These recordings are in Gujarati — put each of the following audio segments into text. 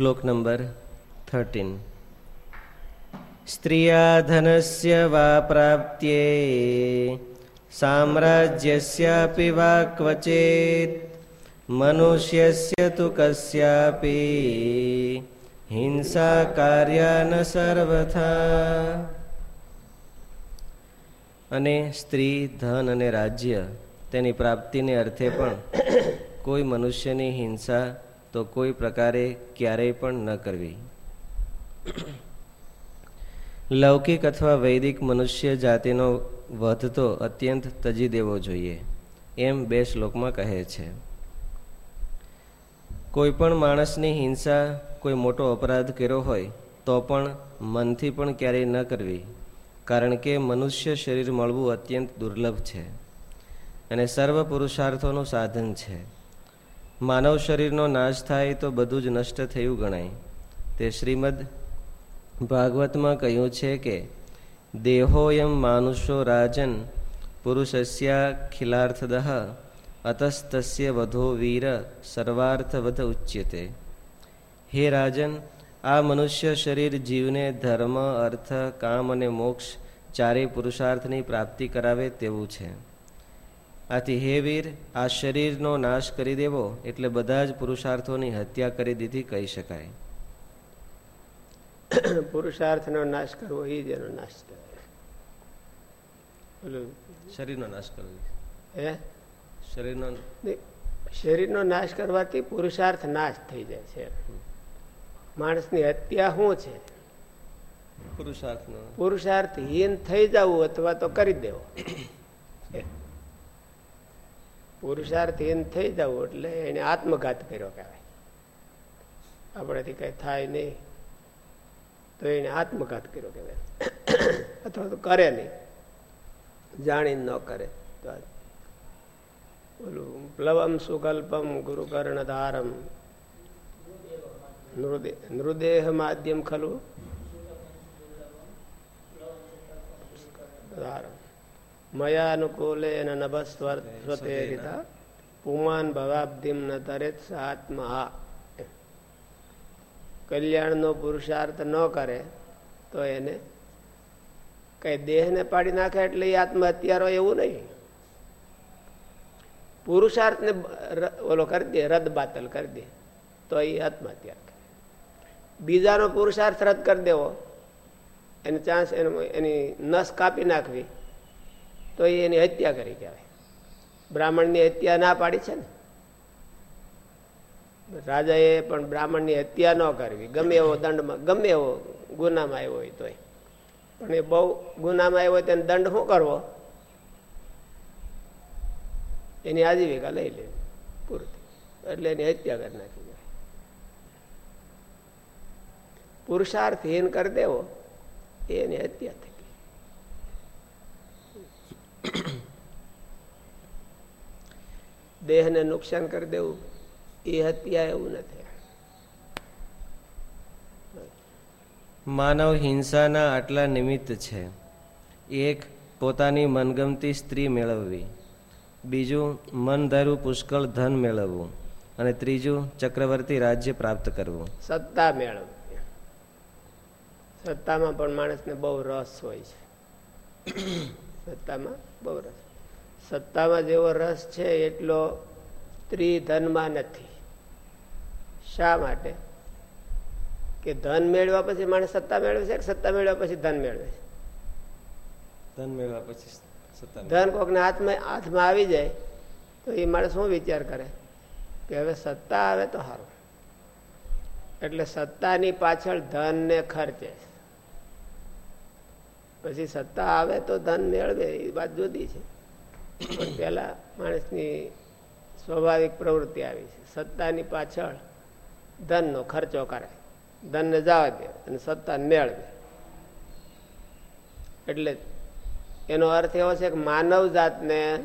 શ્લોક નંબર થર્ટીન સ્ત્રિયાધનસ્ય વા પ્રાપ્ત્યે સામ્રાજ્યસ્યાપि વા ક્વચેત મનુષ્યસ્ય તુ કસ્યાપી હિંસા કાર્યા ન સર્વથા અને સ્ત્રી ધન અને રાજ્ય તેની પ્રાપ્તિને અર્થે પણ કોઈ મનુષ્યની હિંસા તો કોઈ પ્રકારે ક્યારેય પણ ન કરવી. લૌકિક અથવા વૈદિક મનુષ્ય જાતિનો વધતો અત્યંત તજી દેવો જોઈએ, એમ બે શ્લોકમાં કહે છે. કોઈ પણ માણસની હિંસા કોઈ મોટો અપરાધ કર્યો હોય, તો પણ મનથી પણ ક્યારેય ન કરવી, કારણ કે મનુષ્ય શરીર મળવું અત્યંત દુર્લભ છે અને સર્વ પુરુષાર્થોનું સાધન છે. માનવ શરીરનો નાશ થાય તો બધું જ નષ્ટ થયું ગણાય. તે શ્રીમદ ભાગવતમાં કહ્યું છે કે, દેહોયમ માનુષો રાજન પુરુષસ્યા ખિલાર્થદહ અતસ્તસ્ય વધો વીર સર્વાર્થવધ ઉચ્યતે. હે રાજન, આ મનુષ્ય શરીર જીવને ધર્મ, અર્થ, કામ અને મોક્ષ ચારેય પુરુષાર્થની પ્રાપ્તિ કરાવે તેવું છે. આથી હે વીર આ શરીરનો નાશ કરી દેવો એટલે બધા જ પુરુષાર્થોની હત્યા કરી દીધી કહી શકાય. પુરુષાર્થનો નાશ કરવો એ જ એનો નાશ કહેવાય શરીરનો નાશ કરવો. હે? શરીરનો શરીરનો નાશ કરવાથી પુરુષાર્થ નાશ થઈ જાય છે. માણસની હત્યા શું છે? પુરુષાર્થ પુરુષાર્થહીન થઈ જવું અથવા તો કરી દેવો. પુરુષાર્થહીન થઈ જવું એટલે એને આત્મઘાત કર્યો કહેવાય. આપણેથી કઈ થાય નહીં, તો એને આત્મઘાત કર્યો કહેવાય. અથવા તો કરે નહીં. જાણીને ન કરે તો ઓલું પ્લવમ સુકલ્પમ ગુરુકર્ણ ધારમ નૃદેહ માધ્યમ ખલું? ધારમ. મયાનુકૂલે નભસ્વતે પુમાન ભવાબ્ધિમ ન તરેત આત્મા કલ્યાણનો પુરુષાર્થ ન કરે તો એને કઈ દેહને પાડી નાખે એટલે એ આત્મહત્યારો એવું નહીં પુરુષાર્થને ઓલો કરી દે રદ બાતલ કરી દે તો એ આત્મહત્યા કરે બીજાનો પુરુષાર્થ રદ કરી દેવો એને ચાન્સ એની નસ કાપી નાખવી તો એની હત્યા કરી કહેવાય. બ્રાહ્મણની હત્યા ના પાડી છે ને? રાજાએ પણ બ્રાહ્મણની હત્યા ન કરવી. ગમે એવો દંડમાં, ગમે એવો ગુનામાં આવ્યો હોય તોય. પણ એ બહુ ગુનામાં આવ્યો હોય તેને દંડ શું કરવો? એની આજીવિકા લઈ લેવી, પૂરતી. એટલે એની હત્યા કરી નાખી પુરુષાર્થહીન કરી દેવો એની હત્યા થઈ. દેહને નુકસાન કરી દેવું એ હત્યા એવું નથી. માનવ હિંસાના આટલા નિમિત્ત છે. એક પોતાની મનગમતી સ્ત્રી મેળવવી. બીજું મન ધારું પુષ્કળ ધન મેળવવું. અને ત્રીજું ચક્રવર્તી રાજ્ય પ્રાપ્ત કરવું. સત્તા મેળવવી. સત્તામાં પણ માણસને બહુ રસ હોય છે. સત્તામાં? બહુ રસ. સત્તામાં જેવો રસ છે એટલો ધનમાં નથી. શા માટે? કે ધન મેળવ્યા પછી માણસ સત્તા મેળવે છે કે સત્તા મેળવ્યા પછી ધન મેળવે છે? ધન મેળવ્યા પછી ધન કોકને હાથમાં હાથમાં આવી જાય તો એ માણસ શું વિચાર કરે? કે હવે સત્તા આવે તો સારું. એટલે સત્તાની પાછળ ધન ને ખર્ચે પછી સત્તા આવે તો ધન મેળવે, એ વાત જુદી છે. પણ પેલા માણસની સ્વાભાવિક પ્રવૃત્તિ આવી છે. સત્તાની પાછળ ધનનો ખર્ચો કરે ધનને જવા દે અને સત્તા મેળવે. એટલે એનો અર્થ એવો છે કે માનવ જાતને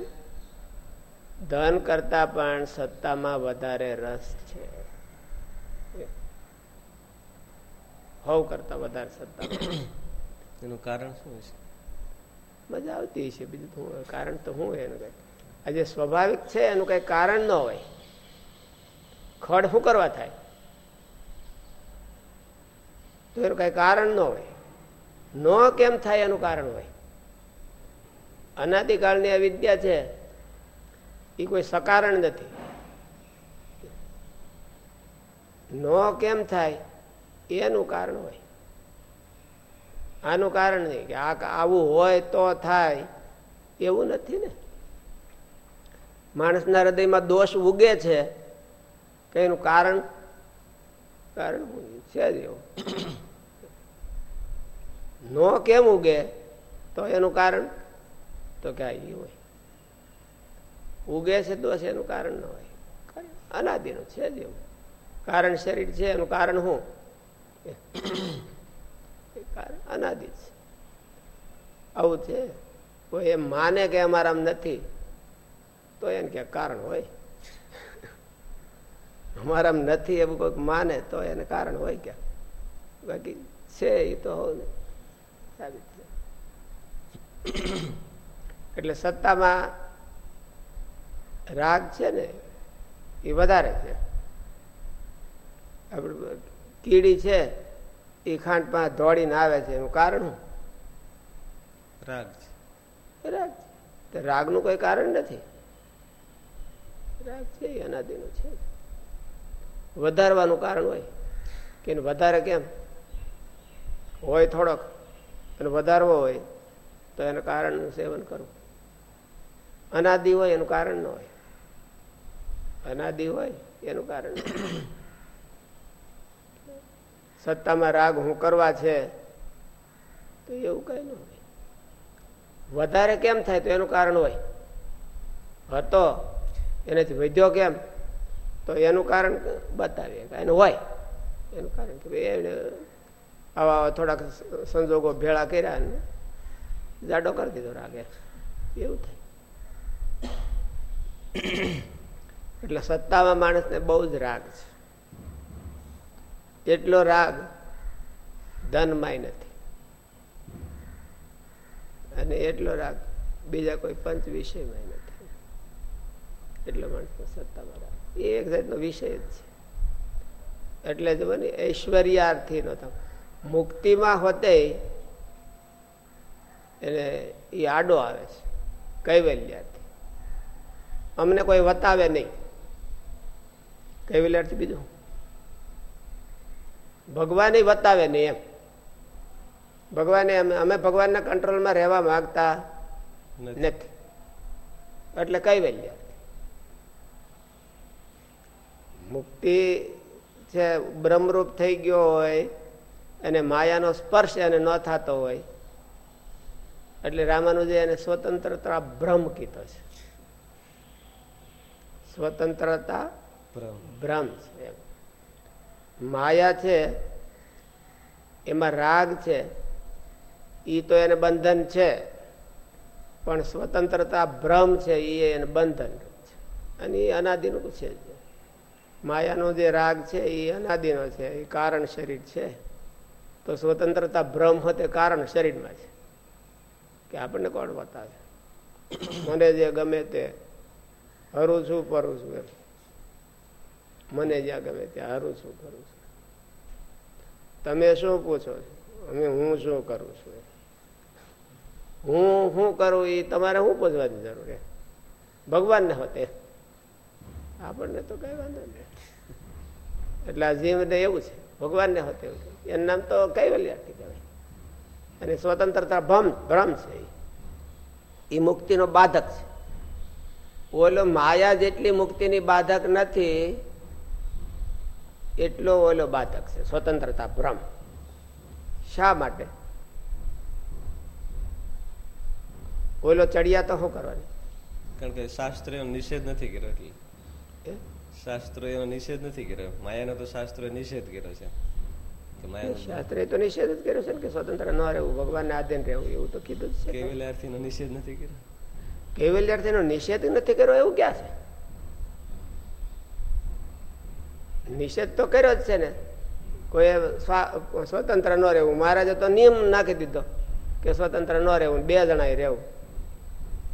ધન કરતા પણ સત્તામાં વધારે રસ છે. હોવ કરતા વધારે સત્તા. એનું કારણ શું છે? મજા આવતી છે બીજું કારણ તો શું એનું કઈ આજે સ્વાભાવિક છે, એનું કઈ કારણ ન હોય. ખડ શું કરવા થાય? તો એનું કઈ કારણ ન હોય. ન કેમ થાય એનું કારણ હોય? અનાદિકાળની આ વિદ્યા છે, એ કોઈ સકારણ નથી. ન કેમ થાય એનું કારણ હોય? આનું કારણ નહીં કે આ આવું હોય તો થાય. એવું નથી ને. માણસના હૃદયમાં દોષ ઉગે છે. કે એનું કારણ કારણ છે? જ એવું. નો કેમ ઉગે, તો એનું કારણ તો કે એ હોય. ઉગે છે દોષ, એનું કારણ ન હોય. અનાદિનું છે જ એવું. કારણ શરીર છે, એનું કારણ શું અનાદિ છે. આવું છે? કોઈ એમ માને કે અમારા નથી. તો એને કે કારણ હોય. અમારા નથી એવું કોઈક માને, તો એને કારણ હોય કે બાકી છે એ તો હોવ એટલે સત્તામાં રાગ છે ને, એ વધારે છે. આપણે કીડી છે એ ખાંડ પાસે દોડીને આવે છે એનું કારણ રાગ રાગ છે. રાગનું કોઈ કારણ નથી. રાગ છે અનાદિનું છે. વધારવાનું કારણ હોય. કે વધારે કેમ? હોય થોડોક અને વધારવો હોય તો એના કારણનું સેવન કરવું. અનાદિ હોય એનું કારણ ન હોય. અનાદિ હોય એનું કારણ સત્તામાં રાગ હું કરવા છે, તો એવું કઈ ન હોય. વધારે કેમ થાય તો એનું કારણ હોય. હતો, એનાથી વધ્યો કેમ, તો એનું કારણ બતાવીએ. એનું હોય. એનું કારણ કે એને આવા થોડાક સંજોગો ભેળા કર્યા ને જાડો કરી દીધો રાગે. એવું થાય. એટલે સત્તામાં માણસને બહુ જ રાગ છે. એટલો રાગ ધનમાંય નથી. અને એટલો રાગ બીજા કોઈ પંચ વિષયમાં નથી. એટલો માણસનો સત્તામાં રાગ એ એક જાતનો વિષય જ છે. એટલે જ ને ઐશ્વર્યાર્થી નો મુક્તિમાં હોતે એને એ આડો આવે છે. કૈવલ્યાર્થી. અમને કોઈ વતાવે નહીં. કૈવલ્યાર્થી બીજું ભગવાન બતાવે નહીં એમ. ભગવાને અમે ભગવાનના કંટ્રોલમાં રહેવા માંગતા નથી. એટલે કૈવલ્ય મુક્તિ છે બ્રહ્મરૂપ થઈ ગયો હોય અને માયાનો સ્પર્શ એને ન થતો હોય એટલે રામાનુજે એને સ્વતંત્રતા ભ્રમ કીધો છે. સ્વતંત્રતા ભ્રમ. છે માયા છે, એમાં રાગ છે એ તો એને બંધન છે. પણ સ્વતંત્રતા ભ્રમ છે એ એને બંધન છે. અને એ અનાદિનું છે માયાનો જે રાગ છે એ અનાદિનો છે એ કારણ શરીર છે. તો સ્વતંત્રતા ભ્રમ હોતે કારણ શરીરમાં છે. કે આપણને કોણ બતાવે? મને જે ગમે તે, હરું છું, પરું છું એમ. મને જ્યાં ગમે ત્યાં હારું શું કરું છું? તમે શું પૂછો છો? અમે હું શું કરું છું હું શું કરું એ તમારે શું પૂછવાની જરૂર છે ભગવાનને હોતે આપણને તો કઈ વાંધો નહીં. એટલે જીવને એવું છે. ભગવાનને હોતે એવું એનું નામ તો કૈવલ્યાર્થી કહેવાય. અને સ્વતંત્રતા ભ્રમ ભ્રમ છે એ મુક્તિનો બાધક છે. ઓલો માયા જેટલી મુક્તિની બાધક નથી એટલો ઓલો બાતક છે સ્વતંત્રતા ભ્રમ. શા માટે? ઓલો ચડિયા તો શું કરવાની? કારણ કે શાસ્ત્ર એનો નિષેધ નથી કર્યો એટલે. શાસ્ત્ર એનો નિષેધ નથી કર્યો. માયાનો તો શાસ્ત્ર નિષેધ કર્યો છે. શાસ્ત્રે તો નિષેધ જ કર્યો છે કે સ્વતંત્ર ન રહેવું ભગવાનને આધીન રહેવું એવું તો કીધું જ છે. કેવલ્યાર્થીનો નિષેધ નથી કર્યો? કેવલ્યાર્થીનો નિષેધ નથી કર્યો એવું ક્યાં છે? નિષેધ તો કર્યો જ છે ને. કોઈ સ્વતંત્ર ન રહેવું. મહારાજે તો નિયમ નાખી દીધો કે સ્વતંત્ર ન રહેવું, બે જણા રહેવું.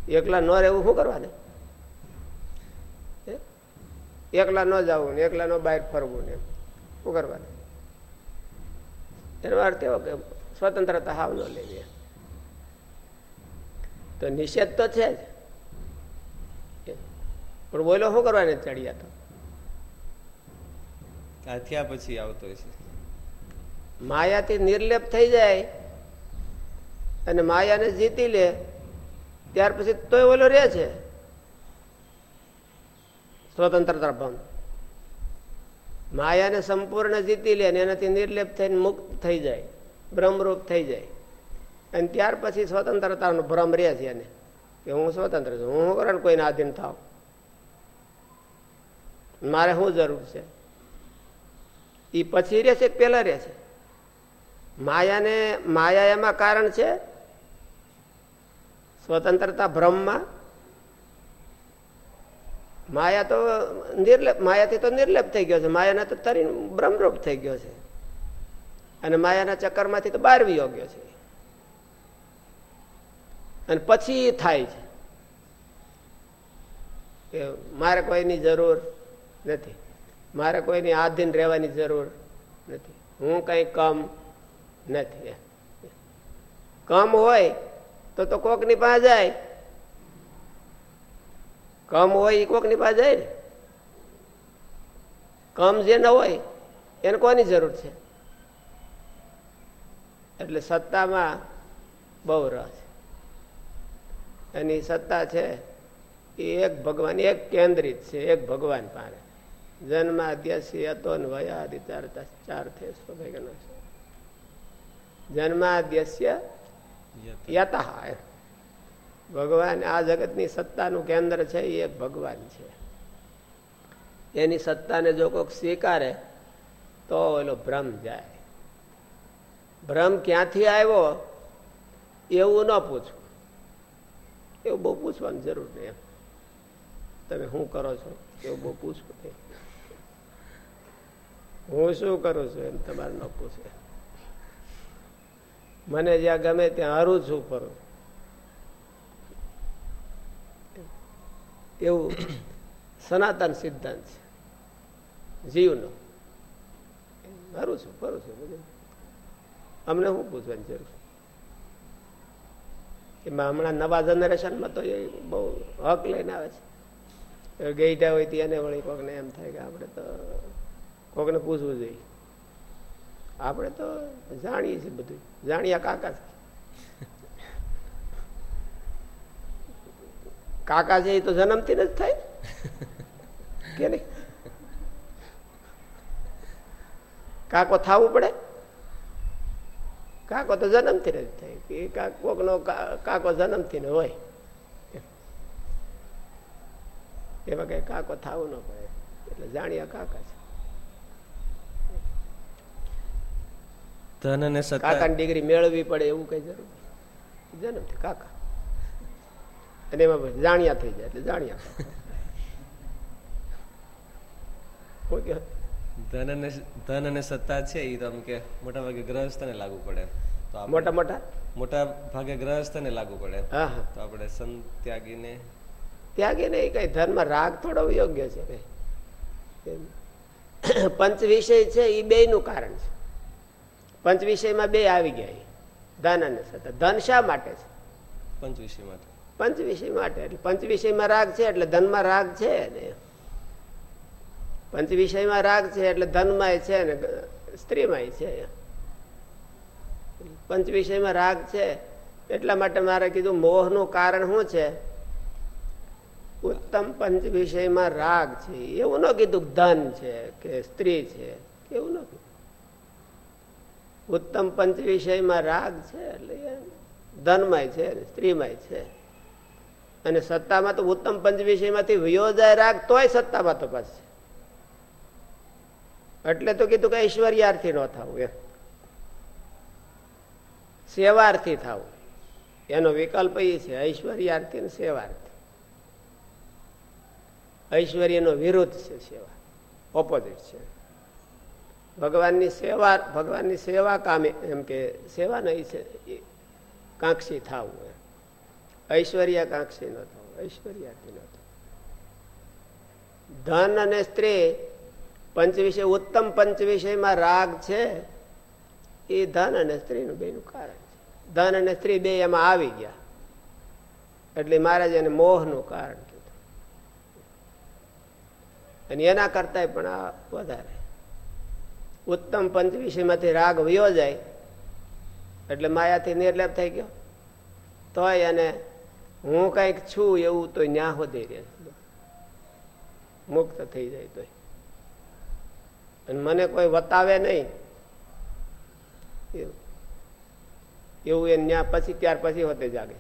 એકલા ન રહેવું શું કરવાને? એકલા ન જવું ને એકલા ન બહાર ફરવું ને શું કરવાનું? એનો અર્થ એવો કે સ્વતંત્રતા હાવ ન લેવી તો નિષેધ તો છે જ. પણ બોલો શું કરવાની ચડિયા તો? થયા પછી આવતો છે માયાથી નિર્લેપ થઈ જાય અને માયાને જીતી લે, ત્યાર પછી તોય ઓલો રે છે. સ્વતંત્રતા ભંગ માયાને સંપૂર્ણ જીતી લે અને એનાથી નિર્લેપ થઈને મુક્ત થઈ જાય ભ્રમરૂપ થઈ જાય. અને ત્યાર પછી સ્વતંત્રતાનો ભ્રમ રહે છે એને, કે હું સ્વતંત્ર છું, હું કરે કોઈને આધીન થાવ? મારે શું જરૂર છે? એ પછી રહે છે પેલા રહે છે માયાને, માયા એમાં કારણ છે? સ્વતંત્રતા ભ્રમમાં? માયા તો નિર્લેપ, માયાથી તો નિર્લેપ થઈ ગયો છે. માયાના તો તરી ભ્રમરૂપ થઈ ગયો છે. અને માયાના ચક્કરમાંથી તો બહાર વિયો ગયો છે. અને પછી થાય છે. કે મારે કોઈની જરૂર નથી. મારે કોઈની આધીન રહેવાની જરૂર નથી. હું કઈ કમ નથી કમ હોય તો તો કોકની પાસે જાય. કમ હોય એ કોકની પાસે જાય ને. કમ જે ન હોય એને કોની જરૂર છે? એટલે સત્તામાં બહુ રસ. એની સત્તા છે એ એક ભગવાન, એક કેન્દ્રિત છે, એક ભગવાન પાસે. જન્માદ્યસી ને વયાદિ ચાર સ્વભાગ્યનો છે જન્માદ્યસ્ય યત ભગવાન આ જગતની સત્તાનું કેન્દ્ર છે એ ભગવાન છે। એની સત્તાને જો કોઈક સ્વીકારે તો એનો ભ્રમ જાય। ભ્રમ ક્યાંથી આવ્યો? એવું ન પૂછવું એવું બહુ પૂછવાની જરૂર નહીં એમ। તમે શું કરો છો? એવું બહુ પૂછવું નહીં। હું શું કરું છું એમ તમારે ન પૂછે મને જ્યાં ગમે ત્યાં હારું છું ફરું. એવું સનાતન સિદ્ધાંત છે. જીવનો. હારું છું, ફરું છું, બધું. અમને શું પૂછવાની જરૂર? એમાં હમણાં નવા જનરેશનમાં તો એ બહુ હક લઈને આવે છે. ગઈઢા હોય તેને વળી કોકને એમ થાય કે આપણે તો કોકને પૂછવું જોઈએ. આપણે તો જાણીએ છીએ બધું જાણ્યા કાકા કાકા છે એ તો જન્મથી જ થાય કે નહીં? કાકો થવું પડે? કાકો તો જન્મથી જ થાય. કે કોક નો કાકો જન્મથી હોય. એમાં. કઈ કાકો થવું ન પડે. એટલે જાણ્યા કાકા છે. ધન અને કાકાની ડિગ્રી મેળવવી પડે એવું કઈ જરૂર જન્મથી કાકા. અને એમાં જાણ્યા થઈ જાય એટલે જાણ્યા ધન અને ધન અને સત્તા છે એ તો આમ કે મોટા ભાગે ગ્રહસ્થને લાગુ પડે. તો મોટા મોટા? મોટા ભાગે ગ્રહસ્થને લાગુ પડે. તો આપણે સંત ત્યાગીને ત્યાગીને કઈ ધનમાં રાગ થોડો યોગ્ય છે. પંચ વિષય છે એ બે નું કારણ છે. પંચ વિષયમાં બે આવી ગયા ધન અને સત્તા. ધન શા માટે છે? પંચ વિષય માટે. પંચ વિષય માટે. એટલે પંચ વિષયમાં રાગ છે એટલે ધનમાં રાગ છે ને. પંચ વિષયમાં રાગ છે એટલે ધનમાં છે ને સ્ત્રીમાં છે. પંચ વિષયમાં રાગ છે એટલા માટે મારે કીધું મોહનું કારણ શું છે? ઉત્તમ પંચ વિષયમાં રાગ છે. એવું ન કીધું ધન છે કે સ્ત્રી છે. એવું ન કીધું. ઉત્તમ પંચ વિષયમાં રાગ છે એટલે ધનમાય છે સ્ત્રીમાય છે. અને સત્તામાં તો ઉત્તમ પંચ વિષયમાંથી વિયોજાય રાગ તોય સત્તામાં તો પાસે એટલે તો કીધું કે ઐશ્વર્યાર્થી ન થવું એમ. સેવાર્થી થવું એનો વિકલ્પ એ છે, ઐશ્વર્યાર્થી ને સેવાર્થી. ઐશ્વર્યનો વિરુદ્ધ છે સેવા. ઓપોઝિટ છે. ભગવાનની સેવા ભગવાનની સેવા કામે, એમ કે સેવા નહીં કાંક્ષી થવું ઐશ્વર્ય કાંક્ષી ન થવું, ઐશ્વર્યાથી ન થવું. ધન અને સ્ત્રી પંચ વિષય ઉત્તમ પંચ વિષયમાં રાગ છે, એ ધન અને સ્ત્રીનું બેનું કારણ છે. ધન અને સ્ત્રી બે એમાં આવી ગયા. એટલે મહારાજ એને મોહનું કારણ કીધું. અને એના કરતા પણ આ વધારે. ઉત્તમ પંચ વિષયમાંથી રાગ વયો જાય. એટલે માયાથી નિર્લેપ થઈ ગયો. તોય અને હું કંઈક છું એવું તો ન્યા હોદે રહે. મુક્ત થઈ જાય તો અને મને કોઈ વતાવે નહીં. એવું. એ ન્યા પછી, ત્યાર પછી હોતે જાગે.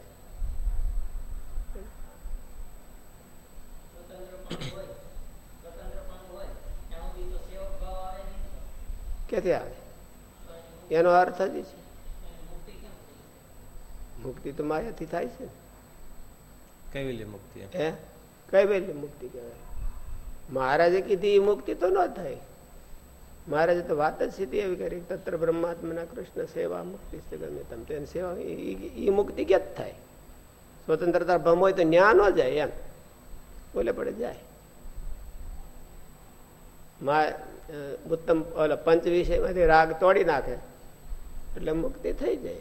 ક્યાંથી આવે એનો અર્થ જ છે. મુક્તિ તો માયાથી થાય છે. કૈવલ્ય મુક્તિ હે? કૈવલ્ય મુક્તિ કહેવાય? મહારાજે કીધી એ મુક્તિ તો ન થાય. મહારાજે તો વાત જ સીધી એવી કરી તત્ર બ્રહ્માત્મના કૃષ્ણ સેવા મુક્તિ ગમે તમે. તેની સેવા એ મુક્તિ ક્યાં જ થાય? સ્વતંત્રતા ભમ હોય તો ન્યા ન જાય એમ. બોલે પડે જાય. ઉત્તમ, ઓલા પંચ વિષયમાંથી રાગ તોડી નાખે. એટલે મુક્તિ થઈ જાય.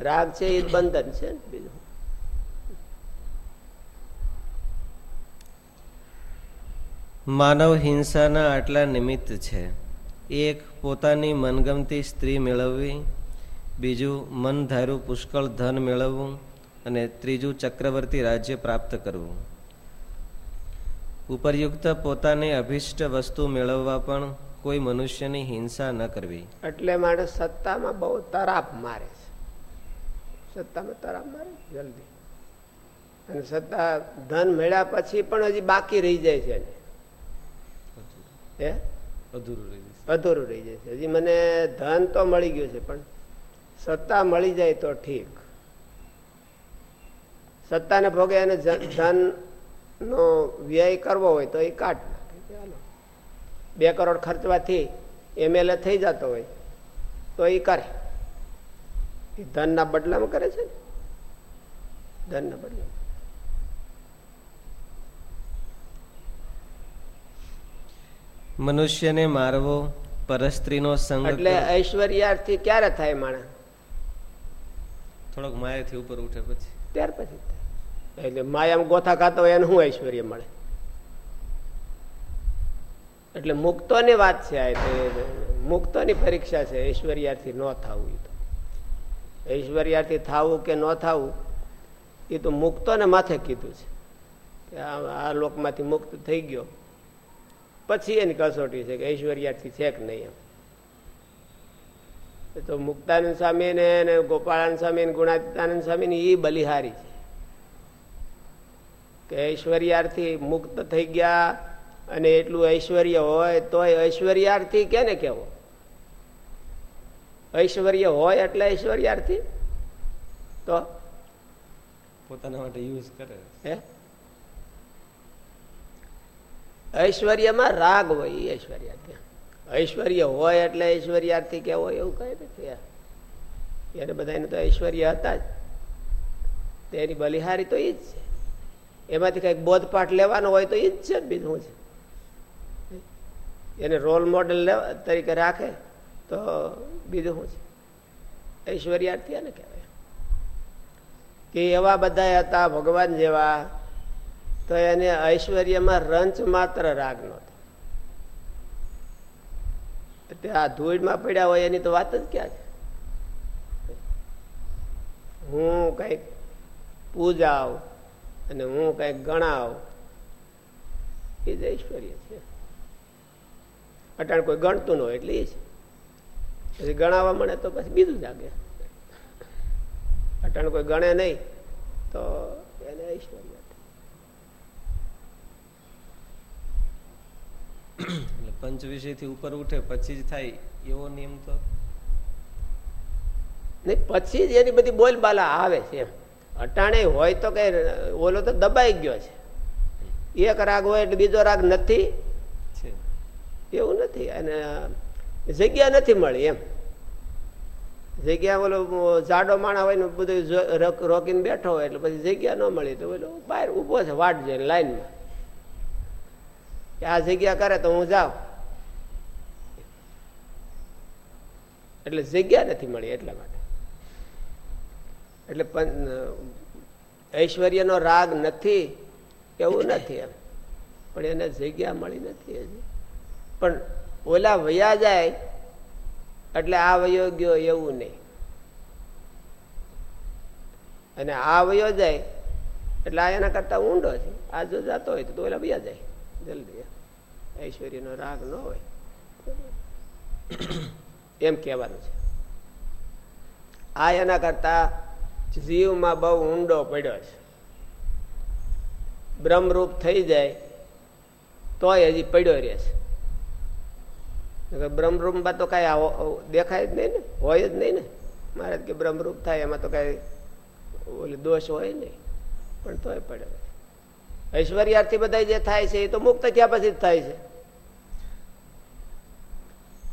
રાગ છે એ બંધન છે બીજું. માનવ હિંસાના આટલા નિમિત્ત છે. એક, પોતાની મનગમતી સ્ત્રી મેળવવી. બીજું મન ધાર્યું પુષ્કળ ધન મેળવવું. અને ત્રીજું, ચક્રવર્તી રાજ્ય પ્રાપ્ત કરવું. ઉપરયુક્ત પોતાની અભિષ્ટ વસ્તુ મેળવવા પણ કોઈ મનુષ્યની હિંસા ન કરવી. એટલે માણસ સત્તામાં બહુ તરાપ મારે છે. સત્તામાં તરાપ મારે જલ્દી. અને સત્તા ધન મળ્યા પછી પણ હજી બાકી રહી જાય છે હે? અધૂરું રહી જાય છે. હજી મને ધન તો મળી ગયું છે પણ સત્તા મળી જાય તો ઠીક. સત્તાને ભોગે અને ધન નો વ્યય કરવો હોય તો એ નાખે. બે કરોડ ખર્ચવાથી એમએલએ થઈ જતો હોય તો એ કરે. એ ધનના બદલામાં કરે છે ને? ધનના બદલામાં. મનુષ્યને મારવો પરસ્ત્રીનો સંગ એટલે ઐશ્વર્યાર્થી ક્યારે થાય માણસ? થોડોક માયાથી ઉપર ઉઠે પછી. ત્યાર પછી એટલે માયામાં ગોથા ખાતો હોય એને શું ઐશ્વર્ય મળે? એટલે મુક્તોની વાત છે આ મુક્તોની પરીક્ષા છે ઐશ્વર્યાથી ન થવું તો. ઐશ્વર્યાથી થવું કે ન થવું એ તો મુક્તોને માથે કીધું છે. કે આ લોકમાંથી મુક્ત થઈ ગયો. પછી એની કસોટી છે કે ઐશ્વર્યાથી છે કે નહીં એમ. તો મુક્તાનંદ સ્વામી ને ગોપાળાનંદ સ્વામી ગુણાતીતાનંદ સ્વામી એ બલિહારી છે. કે ઐશ્વર્યાર્થી મુક્ત થઈ ગયા અને એટલું ઐશ્વર્ય હોય તો ઐશ્વર્યાર્થી કેને કેવો? ઐશ્વર્ય હોય એટલે ઐશ્વર્યાર્થી? તો? પોતાના માટે યુઝ કરે. હે? ઐશ્વર્યમાં રાગ હોય એ ઐશ્વર્યાર્થી. ઐશ્વર્ય હોય એટલે ઐશ્વર્યાર્થી કેવો એવું કઈ નથી એને બધાને તો ઐશ્વર્ય હતા જ. તેની બલિહારી તો એ જ છે. એમાંથી કંઈક બોધપાઠ લેવાનો હોય તો એ જ છે બીજું છે? એને રોલ મોડેલ તરીકે રાખે તો બીજું શું છે? ઐશ્વર્યાર્થી એને કહેવાય. કે એવા બધા હતા ભગવાન જેવા, તો એને ઐશ્વર્યમાં રંચ માત્ર રાગ નતો આ ધૂળમાં પડ્યા હોય એની તો વાત જ ક્યાં છે? હું કંઈક પૂજાવ અને હું કઈ ગણાવ એ જ ઐશ્વર્ય છે. અટાણ કોઈ ગણતું ન હોય એટલે એ છે પછી ગણાવવા મળે તો પછી બીજું જાગે. અટાણ કોઈ ગણે નહીં તો એને ઐશ્વર્ય એટલે પંચ વિષયથી ઉપર ઉઠે પછી જ થાય એવો નિયમ તો? નહીં પછી જ એની બધી બોલબાલા આવે છે એમ. અટાણે હોય તો કઈ ઓલો તો દબાઈ ગયો છે. એક રાગ હોય એટલે બીજો રાગ નથી. એવું નથી. અને જગ્યા નથી મળી એમ. જગ્યા ઓલો જાડો માણા હોય ને બધું રોકીને બેઠો હોય એટલે પછી જગ્યા ન મળી. તો ઓલો બહાર ઊભો છે વાટ જોઈને લાઈનમાં. આ જગ્યા કરે તો હું જાઉં. એટલે જગ્યા નથી મળી એટલા માટે. એટલે ઐશ્વર્યનો રાગ નથી, એવું નથી એમ. પણ એને જગ્યા મળી નથી હજી. પણ ઓલા વયા જાય, એટલે આ વયો ગયો એવું નહીં. અને આ વયો જાય, એટલે આ એના કરતા ઊંડો છે. આ જો જતો હોય તો ઓલા વયા જાય, જલ્દી ઐશ્વર્યનો રાગ ન હોય. એમ કહેવાનું છે. આ એના કરતા જીવમાં બહુ ઊંડો પડ્યો છે. બ્રહ્મરૂપ થઈ જાય, તોય હજી પડ્યો રહે છે. બ્રહ્મરૂપમાં તો કઈ દેખાય જ નહીં ને, હોય જ નહીં ને. મારે કે બ્રહ્મરૂપ થાય, એમાં તો કઈ ઓલી દોષ હોય નહીં. પણ તોય પડ્યો ઐશ્વર્યાર્થી બધા જે થાય છે, એ તો મુક્ત થયા પછી જ થાય છે.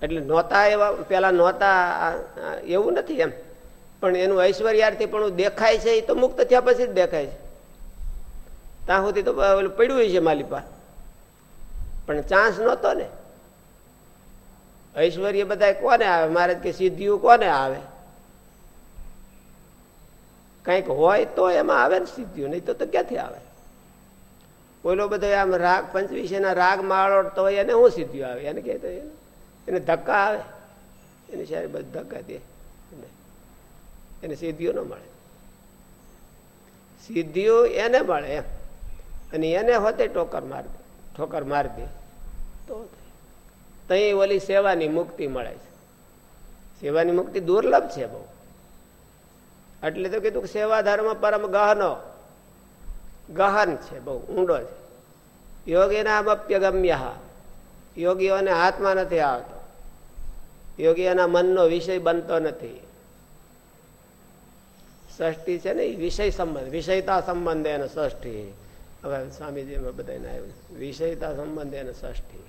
એટલે નહોતા એવા પેલા નહોતા એવું નથી એમ. પણ એનું ઐશ્વર્યાર્થી પણ દેખાય છે, એ તો મુક્ત થયા પછી જ દેખાય છે. ત્યાં સુધી તો ઓલું પડ્યું છે માલિપા પણ ચાન્સ નહોતો ને. ઐશ્વર્ય બધા કોને આવે? મારે કે સિદ્ધિઓ કોને આવે? કંઈક હોય તો એમાં આવે ને સિદ્ધિઓ, નહીં તો ક્યાંથી આવે? ઓલો બધો આમ રાગ પંચવીસના રાગ માળો તો હોય એને શું સિદ્ધિઓ આવે? એને કહેતો એને ધક્કા આવે. એની સારી બધા ધક્કા દે. એને સિદ્ધિઓ ન મળે. સિદ્ધિઓ એને મળે એમ. અને એને હોતે ટોકર માર ઠોકર માર દે તો તઈ ઓલી સેવાની મુક્તિ મળે છે. સેવાની મુક્તિ દુર્લભ છે બહુ. એટલે તો કીધું કે સેવા ધર્મ પરમ ગહનો. ગહન છે બહુ, ઊંડો છે. યોગીના અપ્યગમ્ય. યોગીઓને હાથમાં નથી આવતો. યોગીઓના મનનો વિષય બનતો નથી. ષષ્ઠી છે ને વિષય સંબંધ, વિષયતા સંબંધ એને ષષ્ઠી હવે સ્વામીજીમાં બધાને આવ્યું વિષયતા સંબંધ એને ષષ્ઠી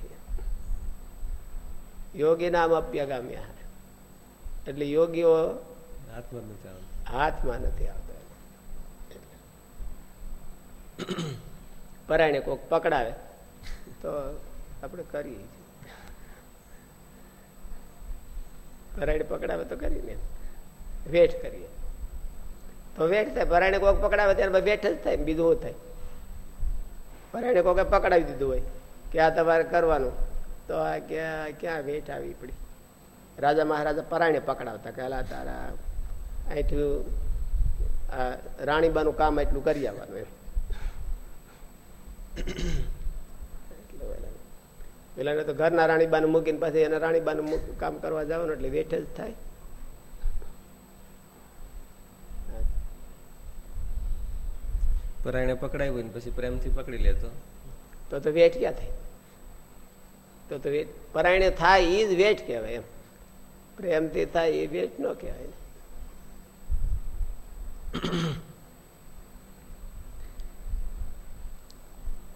યોગી નામ અપ્યગામ્યા એટલે યોગીઓ હાથમાં નથી આવતા. પરાયણે કોક પકડાવે, તો આપણે કરીએ. પરાયણ પકડાવે તો કરીને વેઠ કરીએ. તો વેઠ થાય. પરાણે કોક પકડાવે ત્યારે વેઠ જ થાય બીજું થાય? પરાણે કોકે પકડાવી દીધું હોય કે આ તમારે કરવાનું. તો આ ક્યાં ક્યાં વેઠ આવી પડી? રાજા મહારાજા પરાણે પકડાવતા કહેલા તારા અહીંથી રાણીબાનું કામ એટલું કરી આવવાનું એમ. પેલા તો ઘરના રાણીબાનું મૂકીને પછી એના રાણીબાનું કામ કરવા જવાનું એટલે વેઠ જ થાય. પરાયણે પકડાયું પછી પ્રેમથી પકડી લેતો તો? તો વેઠ ક્યાં થાય? તો તો પરાયણે થાય એ જ વેઠ કહેવાય એમ. પ્રેમથી થાય એ વેઠ ન કહેવાય.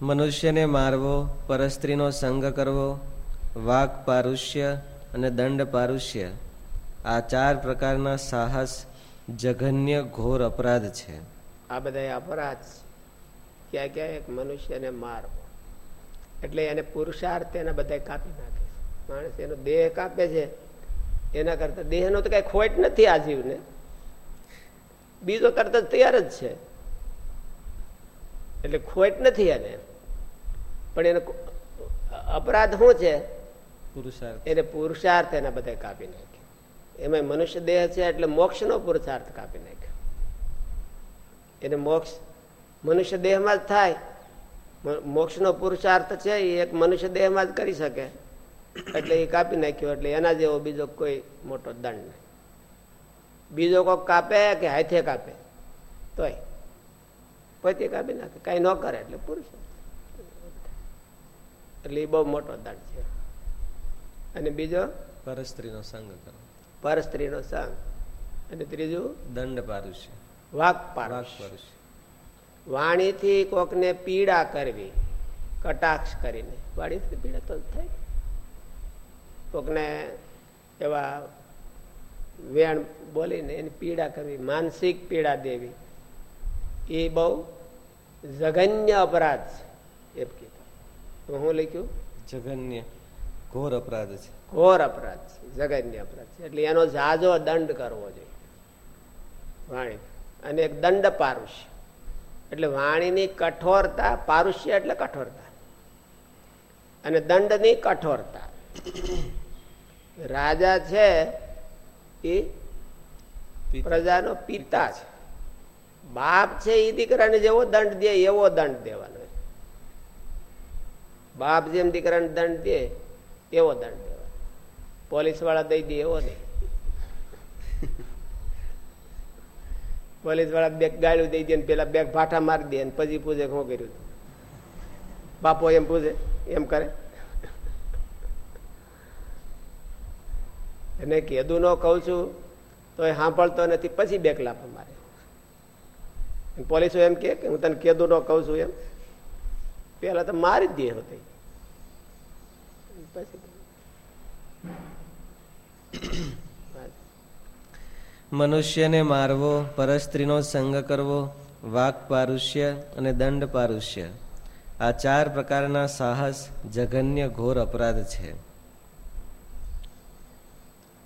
મનુષ્યને મારવો પરસ્ત્રીનો સંગ કરવો વાક પારુષ્ય અને દંડ પારુષ્ય આ ચાર પ્રકારના સાહસ જઘન્ય ઘોર અપરાધ છે. આ બધા અપરાધ છે. ક્યાં ક્યાં એક મનુષ્યને મારવો. એટલે એને પુરુષાર્થ એના બધા કાપી નાખે માણસ એનો દેહ કાપે છે. એના કરતા દેહનો તો કઈ ખોટ નથી આ જીવને. બીજો કરતા તૈયાર જ છે. એટલે ખોટ નથી એને. પણ એને અપરાધ શું છે? પુરુષાર્થ. એને પુરુષાર્થ એના બધા કાપી નાખે. એમાં મનુષ્ય દેહ છે એટલે મોક્ષ નો પુરુષાર્થ કાપી નાખ્યો એને મોક્ષ મનુષ્ય દેહમાં જ થાય. મોક્ષનો પુરુષાર્થ છે એ એક મનુષ્ય દેહમાં જ કરી શકે. એટલે એ કાપી નાખ્યો એટલે એના જેવો બીજો કોઈ મોટો દંડ નહીં. બીજો કોઈક કાપે કે હાથે કાપે તોય. પોતે કાપી નાખે કઈ ન કરે એટલે પુરુષ. એટલે એ બહુ મોટો દંડ છે. અને બીજો? પરસ્ત્રીનો સંગ કરો. પરસ્ત્રીનો સંગ. અને ત્રીજું? દંડ પારુષ્ય વાક પારુષ્ય વાણીથી કોકને પીડા કરવી કટાક્ષ કરીને. વાણીથી પીડા તો થાય. કોકને એવા વેણ બોલીને એની પીડા કરવી માનસિક પીડા દેવી એ બહુ જઘન્ય અપરાધ છે એમ કીધું. હું લખ્યું? જઘન્ય ઘોર અપરાધ છે. ઘોર અપરાધ છે જઘન્ય અપરાધ છે. એટલે એનો ઝાઝો દંડ કરવો જોઈએ. વાણી અને એક દંડ પારુષ્ય. એટલે વાણીની કઠોરતા પારુષ્ય એટલે કઠોરતા. અને દંડની કઠોરતા. રાજા છે એ પ્રજાનો પિતા છે. બાપ છે એ દીકરાને જેવો દંડ દે એવો દંડ દેવાનો. બાપ જેમ દીકરાને દંડ દે એવો દંડ દેવાનો. પોલીસવાળા દઈ દે એવો નહીં પોલીસવાળા બે ગાળું દઈ દે પેલા બે ભાઠા મારી દે પછી પૂછે શું કર્યું બાપો એમ પૂછે એમ કરે. એને કેદું નો કહું છું તો એ સાંભળતો નથી, પછી બેગ લાફો મારે. પોલીસો એમ કે હું તને કેદું નો કહું છું એમ. પેલા તો મારી જ દે હતી. પછી મનુષ્યને મારવો પરસ્ત્રીનો સંગ કરવો વાક પારુષ્ય અને દંડ પારુષ્ય. આ ચાર પ્રકારના સાહસ જઘન્ય ઘોર અપરાધ છે.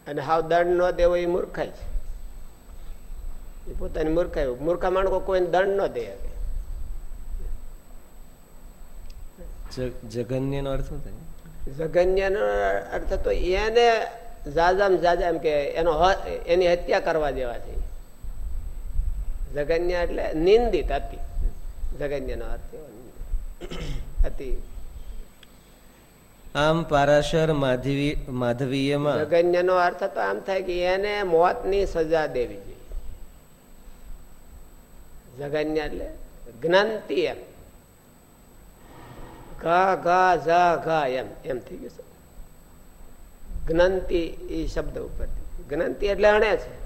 અને હાવ દંડ ન દેવો એ મૂર્ખાય છે. એ પોતાની મૂર્ખાય. મૂર્ખા માણકો કોઈ દંડ ન દે જગન્ય નો અર્થ જઘન્યનો અર્થ તો એને જાજામ ઝાઝા એમ કે એનો એની હત્યા કરવા જેવા છે. જગન્ય એટલે નિંદિત હતી. જગન્યાનો અર્થ હતી. આમ પારાશર માધવી માધવીયમાં જગન્ય અર્થ તો આમ થાય કે એને મોતની સજા દેવી જોઈએ. જગન્ય એટલે જ્ઞાનતી એમ. ઘા ઘા ઝા ઘા એમ એમ થઈ ગયું જ્ઞાનતી એ શબ્દ ઉપરથી જ્ઞાનતી એટલે અણે છે.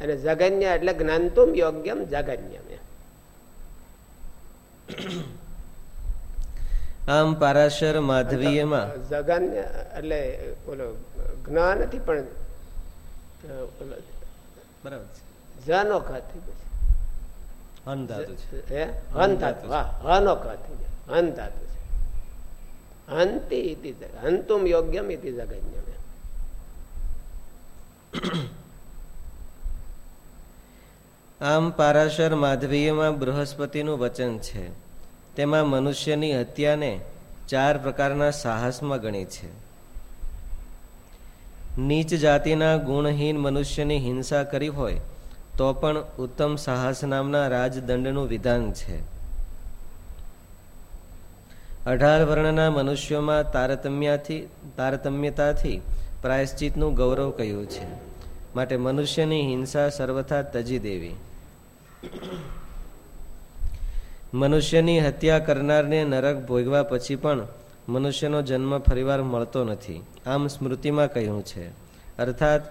અને જગન્ય એટલે જ્ઞાનતુમ યોગ્યમ જગન્યમ આમ પારાશર માધવીયમાં. જગન્ય એટલે ઓલો જ્ઞાન નથી પણ બરાબર જનો હન ધાતુ છે. હે? હન ધાતુ હા હનો હન ધાતુ. હંતિ ઇતિ હંતુમ યોગ્યમ ઇતિ જગન્યમ આમ પારાશર માધવીયમાં બૃહસ્પતિનું વચન છે. તેમાં મનુષ્યની હત્યાને ચાર પ્રકારના સાહસમાં ગણી છે. નીચ જાતિના ગુણહીન મનુષ્યની હિંસા કરી હોય, તો પણ ઉત્તમ સાહસ નામના રાજદંડનું વિધાન છે. અઢાર વર્ણના મનુષ્યોમાં તારતમ્યથી, તારતમ્યતાથી પ્રાયશ્ચિતનું ગૌરવ કહ્યું છે. માટે મનુષ્યની હિંસા સર્વથા તજી દેવી. મનુષ્યની હત્યા કરનારને નરક ભોગવા પછી પણ મનુષ્યનો જન્મ ફરીવાર મળતો નથી. આમ સ્મૃતિમાં કહ્યું છે. અર્થાત,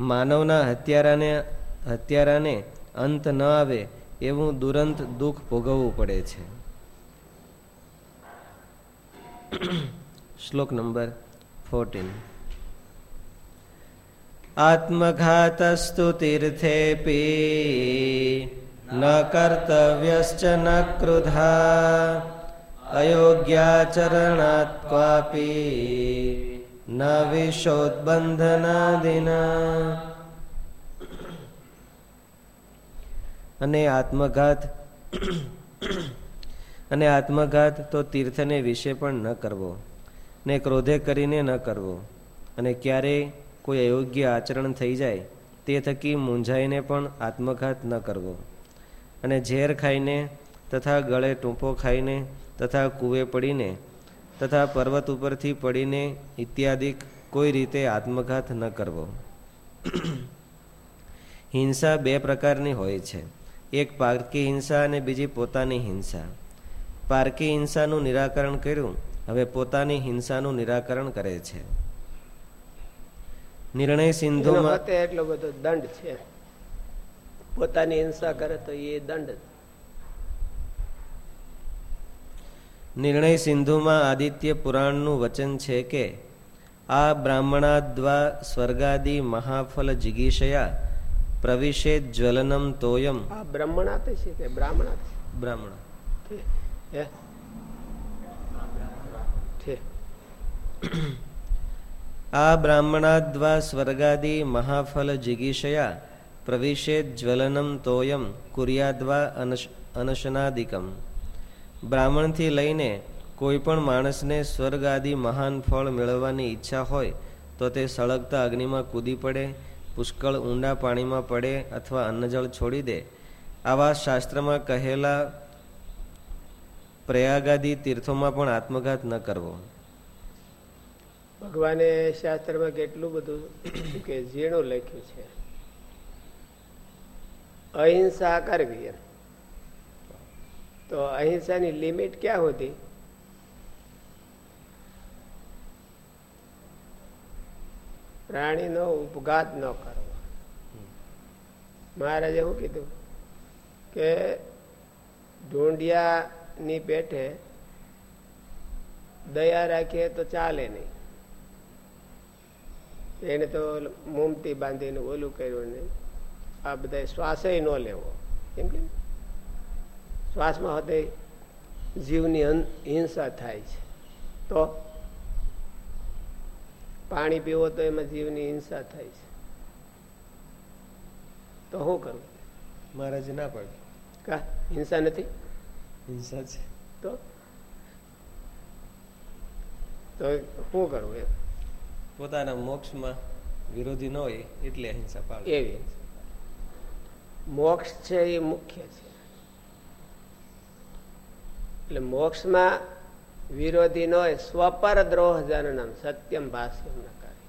માનવના હત્યારાને હત્યારાને અંત ન આવે એવું દુરંત દુઃખ ભોગવવું પડે છે. શ્લોક નંબર ફોર્ટીન આત્મઘાતસ્તુ તીર્થેપી ન કર્તવ્યશ્ચ ન ક્રુધા અયોગ્યાચરણાત ક્વાપી ન વિશોદબંધનાદિના અને આત્મઘાત અને આત્મઘાત તો તીર્થને વિશે પણ ન કરવો, ને ક્રોધે કરીને ન કરવો. અને ક્યારેય કોઈ અયોગ્ય આચરણ થઈ જાય, તે થકી મૂંઝાઈને પણ આત્મઘાત ન કરવો. અને ઝેર ખાઈને તથા ગળે ટૂંપો ખાઈને તથા કૂવે પડીને તથા પર્વત ઉપરથી પડીને ઇત્યાદિ કોઈ રીતે આત્મઘાત ન કરવો. હિંસા બે પ્રકારની હોય છે. એક પારકી હિંસા અને બીજી પોતાની હિંસા. પારકી હિંસાનું નિરાકરણ કર્યું. હવે પોતાની હિંસાનું નિરાકરણ કરે છે. નિર્ણય સિંધુમાં એટલો બધો દંડ છે. પોતાની હિંસા કરે તો એ દંડ નિર્ણય સિંધુમાં આદિત્ય પુરાણનું વચન છે કે આ બ્રાહ્મણાદ્વા સ્વર્ગાદી મહાફલ જિગીષયા પ્રવિશે જ્વલનમ તોયમ. આ બ્રાહ્મણાત છે કે બ્રાહ્મણાત બ્રાહ્મણ. આ બ્રાહ્મણાદ્વા સ્વર્ગાદી મહાફલ જિગીષયા પ્રવિશે જ્વલનમ તોયમ કુર્યાદ્વા અનશનાદિકમ બ્રાહ્મણથી લઈને કોઈ પણ માણસને સ્વર્ગ આદિ મહાન ફળ મેળવવાની ઈચ્છા હોય તો તે સળગતા અગ્નિમાં કૂદી પડે પુષ્કળ ઊંડા પાણીમાં પડે અથવા અન્નજળ છોડી દે. આવા શાસ્ત્રમાં કહેલા પ્રયાગાદી તીર્થોમાં પણ આત્મઘાત ન કરવો. ભગવાને શાસ્ત્રમાં કેટલું બધું કે ઝીણું લખ્યું છે? અહિંસા કરવી તો અહિંસાની લિમિટ ક્યાં હોતી? પ્રાણીનો ઉપઘાત ન કરવો. મહારાજે શું કીધું? કે ઢૂંઢિયાની પેઠે દયા રાખીએ તો ચાલે નહીં. એને તો મોમતી બાંધીને ઓલું કર્યું નહીં આ બધા શ્વાસે ન લેવો. કેમ કે શ્વાસમાં હૃદય જીવની હિંસા થાય છે. તો પાણી પીવો તો એમાં જીવની હિંસા થાય છે. તો શું કરવું મહારાજ ના પડે. કા? હિંસા નથી? હિંસા છે. તો? તો શું કરવું એ પોતાના મોક્ષમાં વિરોધી ન હોય એટલે અહિંસા પાડે. એવી મોક્ષ છે એ મુખ્ય છે. એટલે મોક્ષમાં વિરોધી નો સ્વપર દ્રોહ જનનમ સત્યમ ભાષ્યમ નકારી.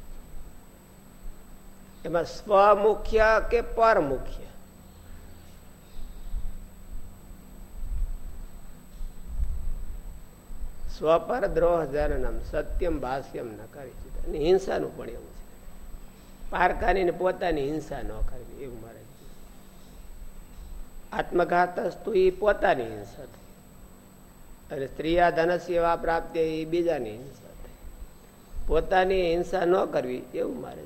એમાં સ્વ મુખ્ય કે પર મુખ્ય સ્વપર દ્રોહ જનનમ સત્યમ ભાષ્યમ ન કરી હિંસાનું પણ એવું છે. પારકાની પોતાની હિંસા ન કરવી, એવું મારે આત્મઘાત એ પોતાની હિંસા થઈ. અને સ્ત્રીયા ધનસ્ય એવા પ્રાપ્તિ એ બીજાની હિંસા થઈ. પોતાની હિંસા ન કરવી, એવું મારે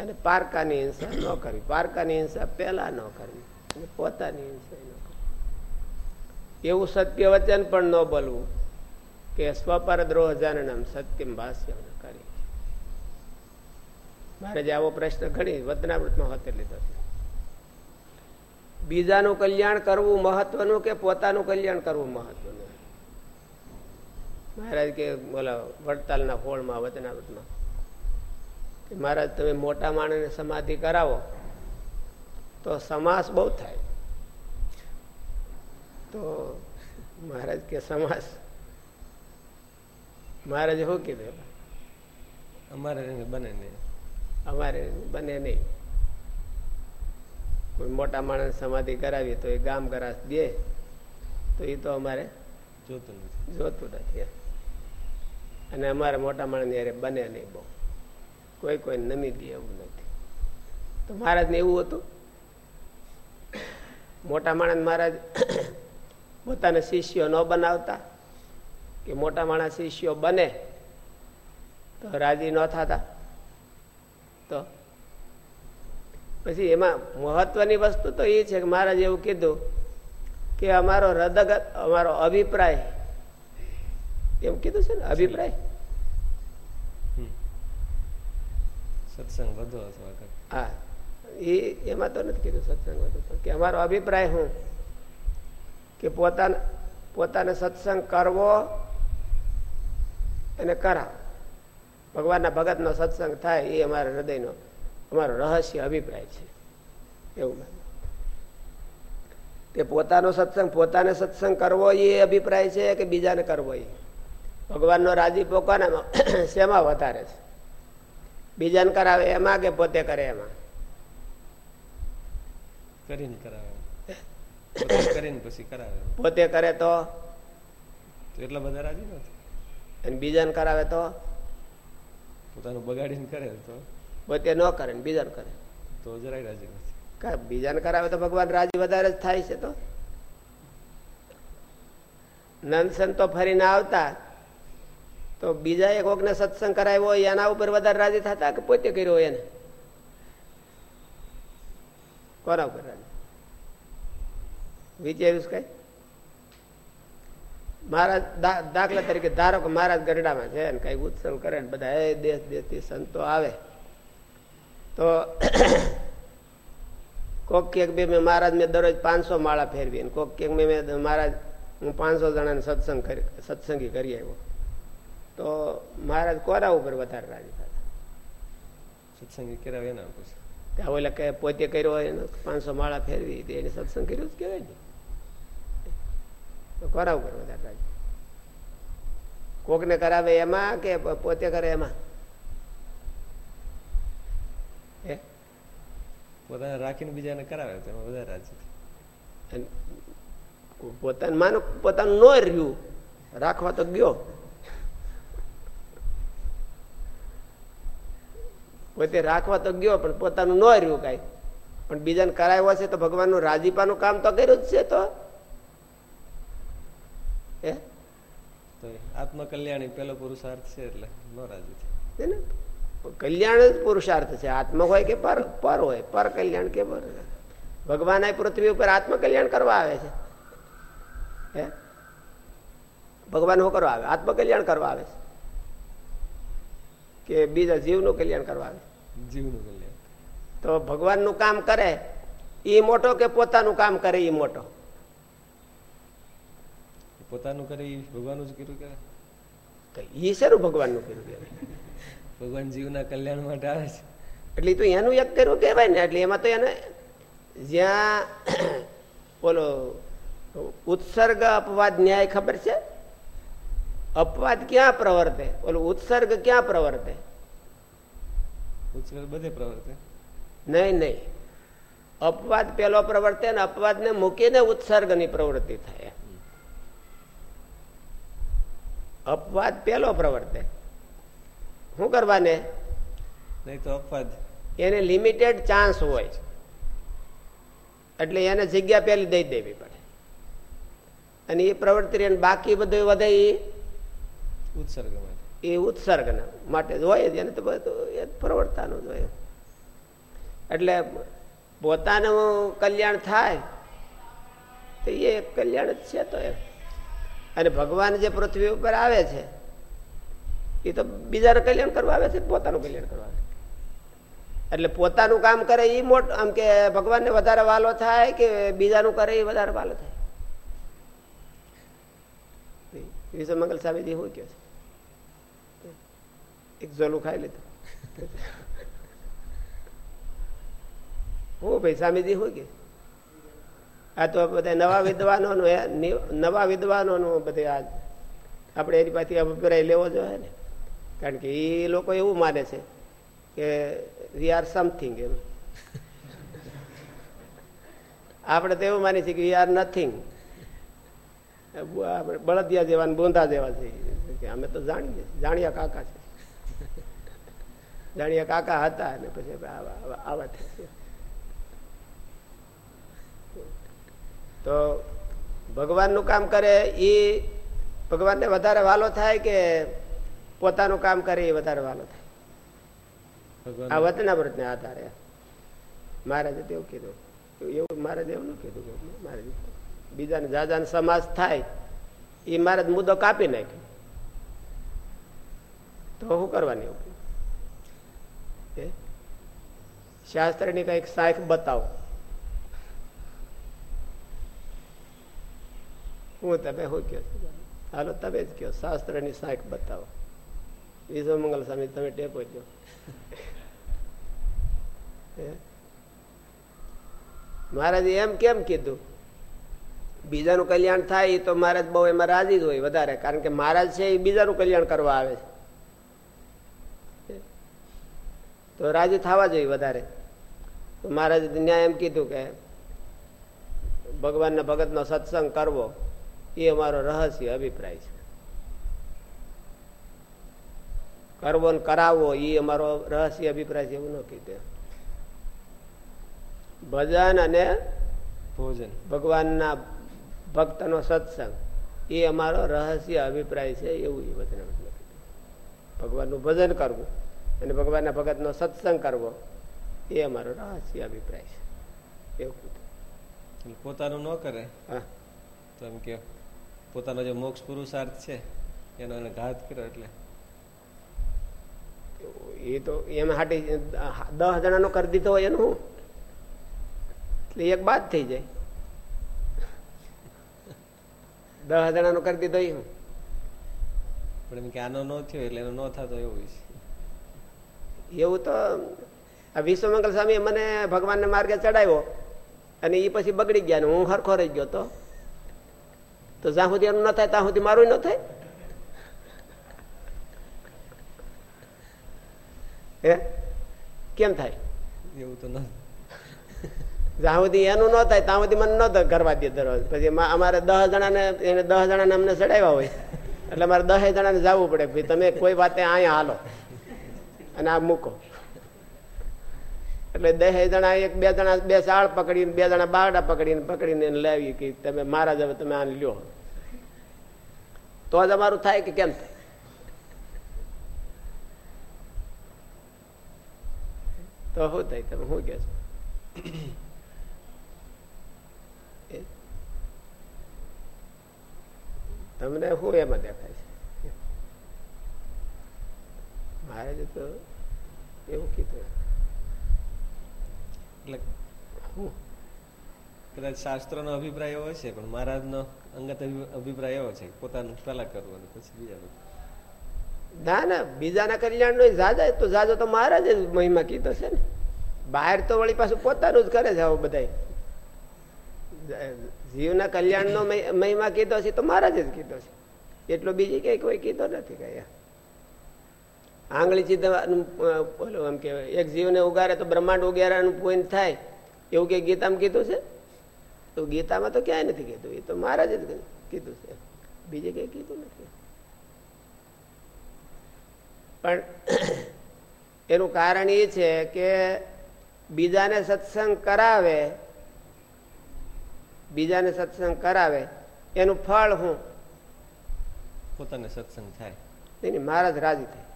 અને પારકાની હિંસા ન કરવી, પારકાની હિંસા પેલા ન કરવી, અને પોતાની હિંસા ન કરવી. એવું સત્ય વચન પણ ન બોલવું. કે સ્વપર દ્રોહ સત્યમ ભાષ્યમ કરી. મહારાજે આવો પ્રશ્ન ઘણી વતનાવૃતમાં હોતે લીધો છે. બીજાનું કલ્યાણ કરવું મહત્વનું કે પોતાનું કલ્યાણ કરવું મહત્વનું? મહારાજ કે બોલા વડતાલના હોળમાં વચનાવૃતમાં કે મહારાજ તમે મોટા માણસને સમાધિ કરાવો તો સમાસ બહુ થાય. તો મહારાજ કે સમાસ મહારાજે શું કીધું? અમારે બને નહીં. અમારે બને નહીં. કોઈ મોટા માણસ સમાધિ કરાવીએ તો એ ગામ ગરાસ દે તો એ તો અમારે જોતું નથી. જોતું નથી. અને અમારે મોટા માણસ યારે બને નહીં બહુ. કોઈ કોઈ નમી દે એવું નથી. તો મહારાજને એવું હતું? મોટા માણસ મહારાજ પોતાના શિષ્યો ન બનાવતા કે મોટા માણસ શિષ્યો બને તો રાજી ન થતા. તો પછી એમાં મહત્વની વસ્તુ તો એ છે કે મહારાજ એવું કીધું કે અમારો હૃદગત અમારો અભિપ્રાય એમ કીધું છે ને અભિપ્રાય? સત્સંગ વધુ હા. એ એમાં તો નથી કીધું સત્સંગ વધુ કે અમારો અભિપ્રાય હું? કે પોતાના પોતાને સત્સંગ કરવો અને કરા. ભગવાનના ભગતનો સત્સંગ થાય એ અમારા હૃદયનો અમારો રહસ્ય અભિપ્રાય છે. એવું તે પોતાનો સત્સંગ પોતાને સત્સંગ કરવો એ અભિપ્રાય છે કે બીજાને કરવો એ? ભગવાનનો રાજીપો કોનામાં શેમાં વધારે છે? બીજાને કરાવે એમાં કે પોતે કરે એમાં? કરીને કરાવે. કરીને પછી કરાવે. પોતે કરે તો એટલા બધા રાજી નથી. અને બીજાને કરાવે તો? પોતાનું બગાડીને કરે તો? પોતે ન કરે ને બીજાને કરે. તો જરાય રાજી નથી. બીજાને કરાવે તો ભગવાન રાજી વધારે જ થાય છે તો? નંદસન તો ફરીને આવતા. તો બીજા એક કોકને સત્સંગ કરાવ્યો હોય એના ઉપર વધારે રાજી થતા કે પોતે કર્યો હોય એને? કોના ઉપર રાજી? વિચાર્યું કઈ? મહારાજ દાખલા તરીકે ધારો કે મહારાજ ગરડામાં છે ને કઈ ઉત્સવ કરે ને બધા એ દેશ દેશથી સંતો આવે. તો કોક કેક બે મેં મહારાજ મેં દરરોજ પાંચસો માળા ફેરવી ને કોક કેક મેં મહારાજ હું પાંચસો જણાને સત્સંગ કરી સત્સંગી કરી આવ્યો. તો મહારાજ કોરા ઉપર વધારે રાજી થતા સત્સંગી કરાવે એના પછી ત્યાં ઓલા કે પોતે કર્યો હોય પાંચસો માળા ફેરવી એને સત્સંગ કર્યું જ કહેવાય ને. તો કરે ઉપર વધારે રાજી કોકને કરાવે એમાં કે પોતે કરે એમાં? પોતાને રાખીને બીજાને કરાવે તો એમાં વધારે રાજી. પોતાનું માનો પોતાનું ન રહ્યું રાખવા તો ગયો. પોતે રાખવા તો ગયો પણ પોતાનું ન રહ્યું કાંઈ. પણ બીજાને કરાવ્યો છે તો ભગવાનનું રાજીપાનું કામ તો કર્યું જ છે તો. હે? તો એ પેલો પુરુષાર્થ છે એટલે ન રાજી છે ને? કલ્યાણ જ પુરુષાર્થ છે. આત્મ હોય કે પર પર હોય? પર કલ્યાણ કે પર? ભગવાન આ પૃથ્વી ઉપર આત્મકલ્યાણ કરવા આવે છે. હે? ભગવાન શું કરવા આવે? આત્મકલ્યાણ કરવા આવે છે. કે બીજા જીવનું કલ્યાણ કરવા આવે જીવનું કલ્યાણ. તો ભગવાનનું કામ કરે. એ મોટો કે પોતાનું કામ કરે એ મોટો? પોતાનું કરે એ ભગવાનનું જ કર્યું કે એ શેનું ભગવાનનું કર્યું કે ભગવાન જીવના કલ્યાણ માટે આવે છે. એટલે તો એનું એક કર્યું કહેવાય ને એટલે એમાં તો એને જ્યાં બોલો ઉત્સર્ગ અપવાદ ન્યાય ખબર છે? અપવાદ ક્યાં પ્રવર્તે? ઓલું ઉત્સર્ગ ક્યાં પ્રવર્તે? ઉત્સર્ગ બધે પ્રવર્તે. નહીં નહીં. અપવાદ પેલો પ્રવર્તે ને અપવાદને મૂકીને ઉત્સર્ગની પ્રવૃત્તિ થાય. અપવાદ પેલો પ્રવર્તે. શું કરવાને? નહીં તો અપવાદ. એને લિમિટેડ ચાન્સ હોય એટલે એને જગ્યા પેલી દઈ દેવી પડે. અને એ પ્રવૃત્તિ રહે બાકી બધું વધે એ ઉત્સર્ગ એ ઉત્સર્ગ માટે હોય જ. એને તો બધું પ્રવર્તાનું જ હોય. એટલે પોતાનું કલ્યાણ થાય તો એ કલ્યાણ જ છે તો એમ. અને ભગવાન જે પૃથ્વી ઉપર આવે છે, એ તો બીજાનું કલ્યાણ કરવા આવે છે, પોતાનું કલ્યાણ કરવા આવે એટલે પોતાનું કામ કરે એ મોટ, આમ કે ભગવાનને વધારે વાલો થાય કે બીજાનું કરે એ વધારે વાલો થાય? વિશ્વ મંગલ સ્વામીજી હું કહે છે? એક ઝોલું ખાઈ લીધું હું ભાઈ સ્વામીજી શું કે આ તો બધા નવા વિદ્વાનો નવા વિદ્વાનો નું બધે આ આપણે એની પાસેથી અભિપ્રાય લેવો જોઈએ ને. કારણ કે એ લોકો એવું માને છે કે વી આર સમથિંગ એમ. આપણે તો એવું માની છીએ કે વી આર નથિંગ બળદિયા જેવા બોંધા જેવા છે અમે તો જાણીએ, જાણ્યા કાકા છે. જાણ્યા કાકા હતા ને પછી આવા આવા થશે તો ભગવાનનું કામ કરે એ ભગવાનને વધારે વાલો થાય કે પોતાનું કામ કરે એ વધારે વાલો થાય? આ વતના વ્રતને આધારે. મહારાજે તેવું કીધું. એવું મહારાજે એવું ન કીધું કે મહારાજ બીજાને જાજાને સમાસ થાય એ મહારાજ મુદ્દો કાપી નાખ્યો. તો શું કરવાની એવું શાસ્ત્રની કંઈક સાખ બતાવો. હું તમે શું છો? હાલો, તમે જ કહો. શાસ્ત્રની સાંખ બતાવો. વિશ્વ મંગલ સ્વામી, તમે ટેપો છો. મહારાજે એમ કેમ કીધું? બીજાનું કલ્યાણ થાય એ તો મહારાજ બહુ એમાં રાજી જ હોય વધારે, કારણ કે મહારાજ છે એ બીજાનું કલ્યાણ કરવા આવે છે. તો રાજી થવા જોઈએ વધારે. તો મહારાજે ન્યાય એમ કીધું કે ભગવાનના ભગતનો સત્સંગ કરવો. એ અમારો રહસ્ય અભિપ્રાય છે. કરવો ને કરાવવો એ અમારો રહસ્ય અભિપ્રાય છે એવું ન કીધે ભજન અને ભોજન. ભગવાનના ભક્તનો સત્સંગ એ અમારો રહસ્ય અભિપ્રાય છે એવું એ વચન ભગવાનનું ભજન કરવું અને ભગવાનના ભગતનો સત્સંગ કરવો એ અમારો રહસ્ય અભિપ્રાય છે. એવું કીધું પોતાનું ન કરે? હા. તો એમ કે પોતાનો જે મોક્ષ પુરુષાર્થ છે એનો એને ઘાત કર્યો એટલે. એ તો એમ હાટી દસ જણાનો કરી દીધો હોય એનું. એટલે એક બાદ થઈ જાય. દસ જણાનો કરી દીધો એ પણ એમ કે આનો ન થયો એટલે એનો ન થતો એવું છે. એવું તો આ વિશ્વમંગલ સ્વામી મને ભગવાનને માર્ગે ચડાવ્યો. અને એ પછી બગડી ગયા ને હું હરખો રહી ગયો તો. તો જ્યાં સુધી એનું ન થાય ત્યાં સુધી મારું ન થાય. હે? કેમ થાય? એવું તો ન જ્યાં સુધી એનું ન થાય ત્યાં સુધી મને ન કરવા દે દરરોજ. પછી અમારે દસ જણાને એને દસ જણાને અમને ચડાવ્યા હોય. એટલે અમારે દસ જણાને જવું પડે. ભાઈ તમે કોઈ વાતે અહીંયા હાલો. અને આ મૂકો. એટલે દહે જણા એક, બે જણા બે સાળ પકડીને, બે જણા બારડા પકડીને પકડીને એને લાવી કે તમે મારા જ તમે આને લ્યો. તો જ અમારું થાય કે કેમ થાય? તો શું થાય તમે શું કે છો? તમને શું એમાં દેખાય છે? મારે તો એવું કીધું. એટલે કદાચ શાસ્ત્રોનો અભિપ્રાય એવો છે, પણ મહારાજનો અંગત અભિપ્રાય એવો છે, પોતાનું પેલા કરવું અને પછી બીજાનું ના ના, બીજાના કલ્યાણ નો જાજા તો જાજો તો મહારાજ મહિમા કીધો છે ને. બહાર તો વળી પાછું પોતાનું જ કરે છે આવું બધા જીવના કલ્યાણ નો મહિમા કીધો છે તો મહારાજે જ કીધો છે. એટલો બીજી કઈ કોઈ કીધો નથી કઈ. આંગળી ચીધવાનું બોલો એમ કેવાય એક જીવને ઉગારે તો બ્રહ્માંડ ઉગારાનું પોઈન્ટ થાય. એવું કે ગીતામાં કીધું છે? તો ગીતામાં તો ક્યાંય નથી કીધું. એ તો મારા જ કીધું છે. બીજે કઈ કીધું નથી. પણ એનું કારણ એ છે કે બીજાને સત્સંગ કરાવે બીજાને સત્સંગ કરાવે એનું ફળ હું? પોતાને સત્સંગ થાય. નહીં મહારાજ રાજી થાય.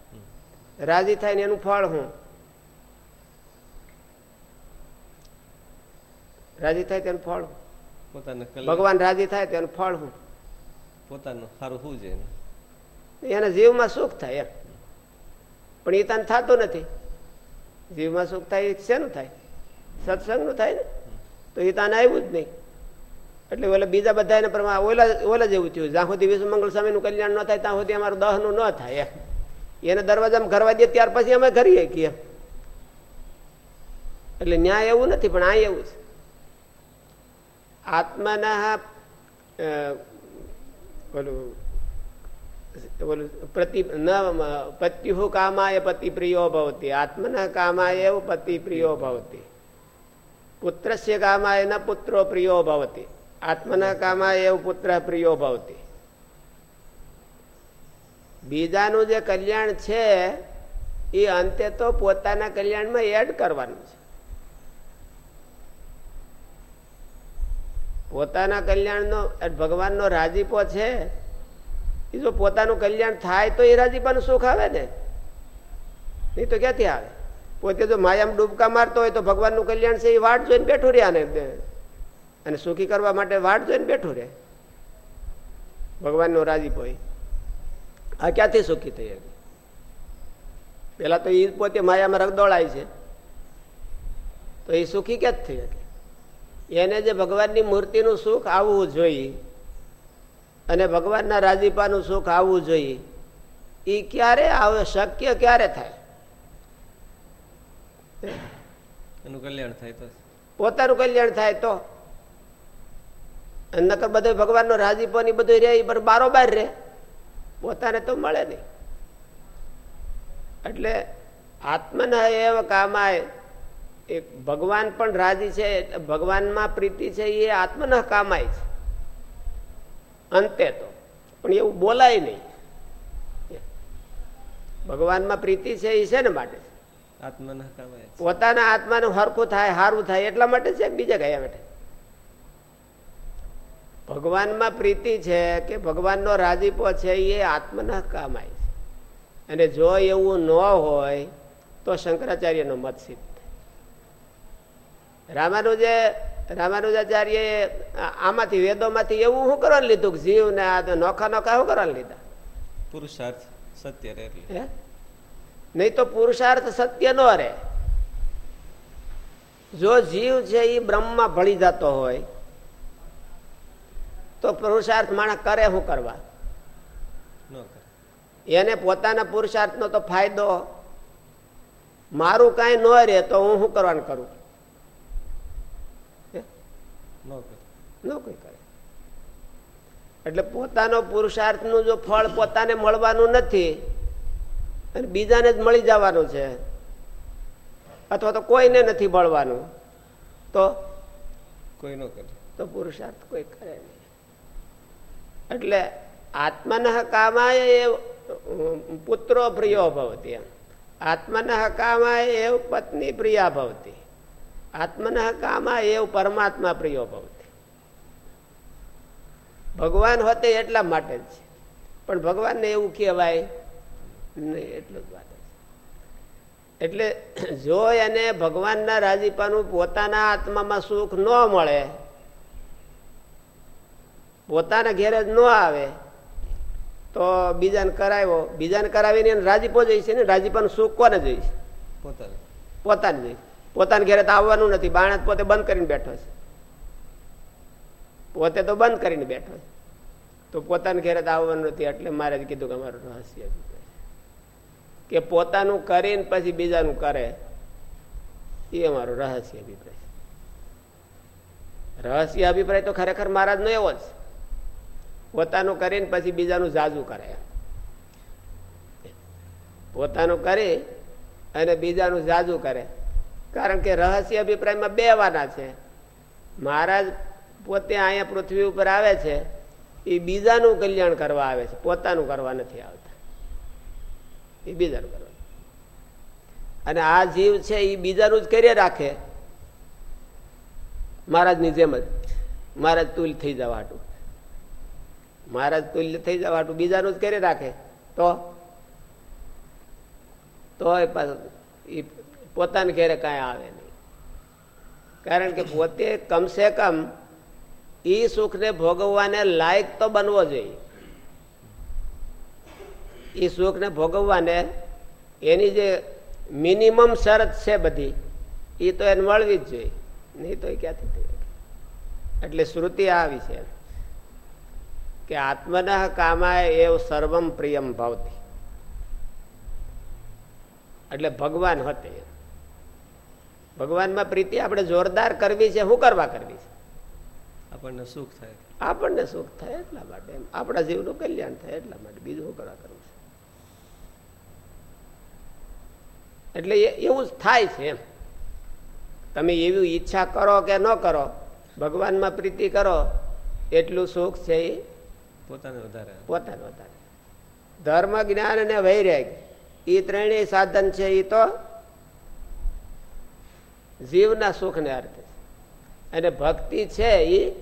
રાજી થાય ને એનું ફળ હું? રાજી થાય તેનું ફળ પોતાને ભગવાન રાજી થાય તેનું ફળ હું? પોતાનું સારું શું છે એના? જીવમાં સુખ થાય એમ. પણ એ તને થતું નથી. જીવમાં સુખ થાય શેનું થાય? સત્સંગનું થાય ને? તો એ તને આવ્યું જ નહીં. એટલે ઓલા બીજા બધા એને પ્રમાણે ઓલા ઓલા જેવું થયું. જ્યાં સુધી વિશ્વ મંગળ સ્વામીનું કલ્યાણ ન થાય ત્યાં સુધી અમારું દહનું ન થાય એને દરવાજામાં ઘરવા દે ત્યાર પછી અમે ઘરીએ કે એટલે ન્યાય એવું નથી, પણ આ એવું છે. આત્માના ઓલું પ્રતિ પત્યુ કામાય પતિ પ્રિયો ભવતી. આત્મના કામાય પતિ પ્રિયો ભવતી. પુત્રસ્ય કામાય ન પુત્રો પ્રિયો ભવતી. આત્મના કામાય એવું પુત્ર પ્રિયો ભવતી. બીજાનું જે કલ્યાણ છે, એ અંતે તો પોતાના કલ્યાણમાં એડ કરવાનું છે. પોતાના કલ્યાણનો ભગવાનનો રાજીપો છે, એ જો પોતાનું કલ્યાણ થાય તો એ રાજીપાનું સુખ આવે ને? નહીં તો ક્યાંથી આવે? પોતે જો માયામાં ડૂબકા મારતો હોય તો ભગવાનનું કલ્યાણ છે, એ વાટ જોઈને બેઠું રહ્યા ને અને સુખી કરવા માટે વાટ જોઈને બેઠું રહે. ભગવાનનો રાજીપો આ ક્યાંથી સુખી થઈ શકે પેલા તો એ પોતે માયામાં રગદોળાય છે. તો એ સુખી ક્યાં થઈ શકે? એને જે ભગવાનની મૂર્તિનું સુખ આવવું જોઈએ અને ભગવાનના રાજીપાનું સુખ આવવું જોઈએ એ ક્યારે આવે શક્ય ક્યારે થાય? એનું કલ્યાણ થાય તો પોતાનું કલ્યાણ થાય તો. નકર બધું ભગવાનનો રાજીપો ની બધું રે એ બારોબાર રે પોતાને તો મળે નહીં. એટલે આત્મના એવ કામાય. એ ભગવાન પણ રાજી છે ભગવાનમાં પ્રીતિ છે એ આત્મના કામાય છે. અંતે તો. પણ એવું બોલાય નહીં. ભગવાનમાં પ્રીતિ છે એ છે ને માટે પોતાના આત્માનું હરખું થાય સારું થાય એટલા માટે છે બીજા ગયા માટે ભગવાનમાં પ્રીતિ છે કે ભગવાનનો રાજીપો છે એ આત્મના કામાય છે. અને જો એવું ન હોય તો શંકરાચાર્યનો મત સિદ્ધ રામાનુજે રામાનુજાચાર્ય આમાંથી વેદોમાંથી એવું શું કરવાનું લીધું કે જીવ ને આ નોખા નોખા શું કરવાનું લીધા? પુરુષાર્થ સત્ય રે એટલે. હે? નહીં તો પુરુષાર્થ સત્ય નો રે જો જીવ છે એ બ્રહ્મમાં ભળી જતો હોય તો પુરુષાર્થ માણસ કરે શું કરવા? એને પોતાના પુરુષાર્થનો તો ફાયદો. મારું કાંઈ ન રહે તો હું શું કરવાનું કરું? ન કરે. ન કોઈ કરે. એટલે પોતાનો પુરુષાર્થનું જો ફળ પોતાને મળવાનું નથી અને બીજાને જ મળી જવાનું છે અથવા તો કોઈને નથી મળવાનું તો કોઈ ન કરે. તો પુરુષાર્થ કોઈ કરે નહીં. એટલે આત્મન કામાય એ પુત્રો પ્રિયો ભવતી એમ. આત્મન કામાય એવ પત્ની પ્રિયા ભવતી. આત્મન કામાય એવ પરમાત્મા પ્રિયો ભવતી. ભગવાન હોતે એટલા માટે જ છે. પણ ભગવાનને એવું કહેવાય નહીં, એટલું જ વાત એટલે જો એને ભગવાનના રાજીપાનું પોતાના આત્મામાં સુખ ન મળે પોતાના ઘેરે જ ન આવે તો બીજાને કરાવ્યો. બીજાને કરાવીને એને રાજીપો જોઈશે ને રાજીપાનું સુખ કોને જોઈશે? પોતાને. પોતાને જોઈશે. પોતાના ઘેરે તો આવવાનું નથી બાણે પોતે બંધ કરીને બેઠો છે. પોતે તો બંધ કરીને બેઠો છે. તો પોતાના ઘેરે તો આવવાનું નથી એટલે મારે જ કીધું કે અમારું રહસ્ય અભિપ્રાય કે પોતાનું કરીને પછી બીજાનું કરે એ અમારો રહસ્ય અભિપ્રાય રહસ્ય અભિપ્રાય તો ખરેખર મહારાજ નો એવો જ પોતાનું કરીને પછી બીજાનું જાજુ કરે. પોતાનું કરી અને બીજાનું જાજુ કરે. કારણ કે રહસ્ય અભિપ્રાયમાં બે વાના છે. મહારાજ પોતે અહીંયા પૃથ્વી ઉપર આવે છે એ બીજાનું કલ્યાણ કરવા આવે છે. પોતાનું કરવા નથી આવતા. એ બીજાનું કરવા. અને આ જીવ છે એ બીજાનું જ કરી રાખે. મહારાજની જેમ જ. મહારાજ તુલ થઈ જવા હાટું. મહારાજ તુલ્ય થઈ જવા બીજાનું જ કરી રાખે. તો? તો એ પાછું ઘેરે કાંઈ આવે નહીં. કારણ કે પોતે કમસે કમ એ સુખને ભોગવવાને લાયક તો બનવો જોઈએ. એ સુખને ભોગવવાને એની જે મિનિમમ શરત છે બધી એ તો એને મળવી જ જોઈએ. નહીં તો એ ક્યાંથી એટલે શ્રુતિ આવી છે. કે આત્મન કામાય એવ સર્વમ પ્રિયમ ભાવતી. એટલે ભગવાન હતે. ભગવાનમાં પ્રીતિ આપણે જોરદાર કરવી છે શું કરવા કરવી છે? આપણને સુખ થાય. આપણને સુખ થાય એટલા માટે આપણા જીવનું કલ્યાણ થાય એટલા માટે બીજું શું કરવા કરવું છે? એટલે એવું જ થાય છે એમ. તમે એવી ઈચ્છા કરો કે ન કરો ભગવાનમાં પ્રીતિ કરો એટલું સુખ છે એ પોતાને વધારે. પોતાનું વધારે. ધર્મ જ્ઞાન અને વૈરાગ એ ત્રણેય સાધન છે એ તો જીવના સુખને અર્થે અને ભક્તિ છે એ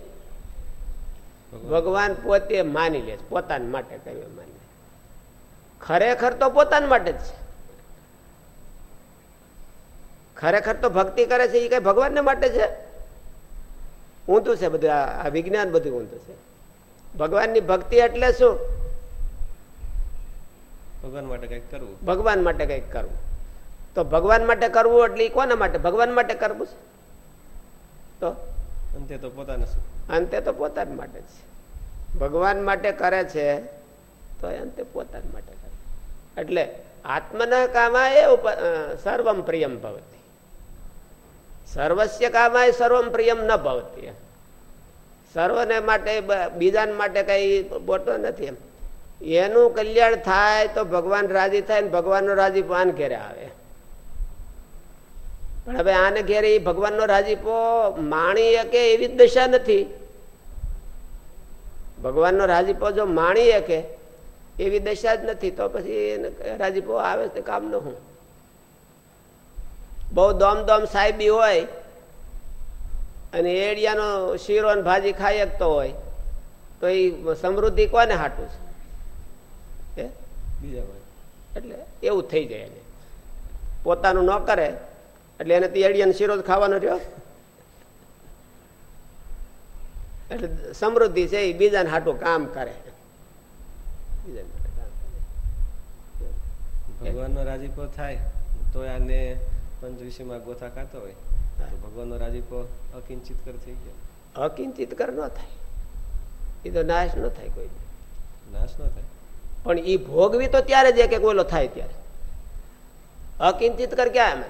ભગવાન. પોતે માની લે પોતાના માટે કહ્યું માની ખરેખર તો પોતાના માટે જ છે. ખરેખર તો ભક્તિ કરે છે એ કઈ ભગવાનને માટે છે? ઊંધું છે બધું આ વિજ્ઞાન બધું ઊંધું છે. ભગવાનની ભક્તિ એટલે શું? ભગવાન માટે કંઈક કરવું. ભગવાન માટે કંઈક કરવું. તો ભગવાન માટે કરવું એટલે કોના માટે? ભગવાન માટે કરવું છે. તો? અંતે તો પોતાને અંતે તો પોતાના માટે જ છે. ભગવાન માટે કરે છે તો અંતે પોતાના માટે કરે. એટલે આત્મના કામાય સર્વમ પ્રિયમ ભવતી. સર્વસ્ય કામાય સર્વમ પ્રિયમ ન ભવતી સર્વને માટે બીજાને માટે કઈ બોટો નથી એમ. એનું કલ્યાણ થાય તો ભગવાન રાજી થાય ને ભગવાનનો રાજીપો આને ઘેરે આવે. પણ હવે આને ઘેરે એ ભગવાનનો રાજીપો માણી કે એવી જ દશા નથી? ભગવાનનો રાજીપો જો માણી કે એવી દશા જ નથી, તો પછી રાજીપો આવે તો કામ ન હું બહુ દોમ દોમ સાહેબી હોય અને એડિયાનો શીરો ને ભાજી ખાઈ શકતો હોય. તો એ સમૃદ્ધિ કોને હાટું છે? એટલે એવું થઈ જાય એને. પોતાનું ન કરે એટલે એને એડિયાનો શીરો જ ખાવાનો રહ્યો. એટલે સમૃદ્ધિ છે એ બીજાને હાટું કામ કરે. ભગવાનનો રાજીપો થાય તો આને પંચવિષયમાં ગોથા ખાતો હોય. ભગવાનનો રાજીપો અકિંચિત કર થઈ ગયો. અકિંચિત કર ન થાય. એ તો નાશ ન થાય કોઈ. નાશ ન થાય? પણ એ ભોગવી તો ત્યારે જ એક ઓલો થાય ત્યારે. અકિંચિત કર ક્યાં એમ?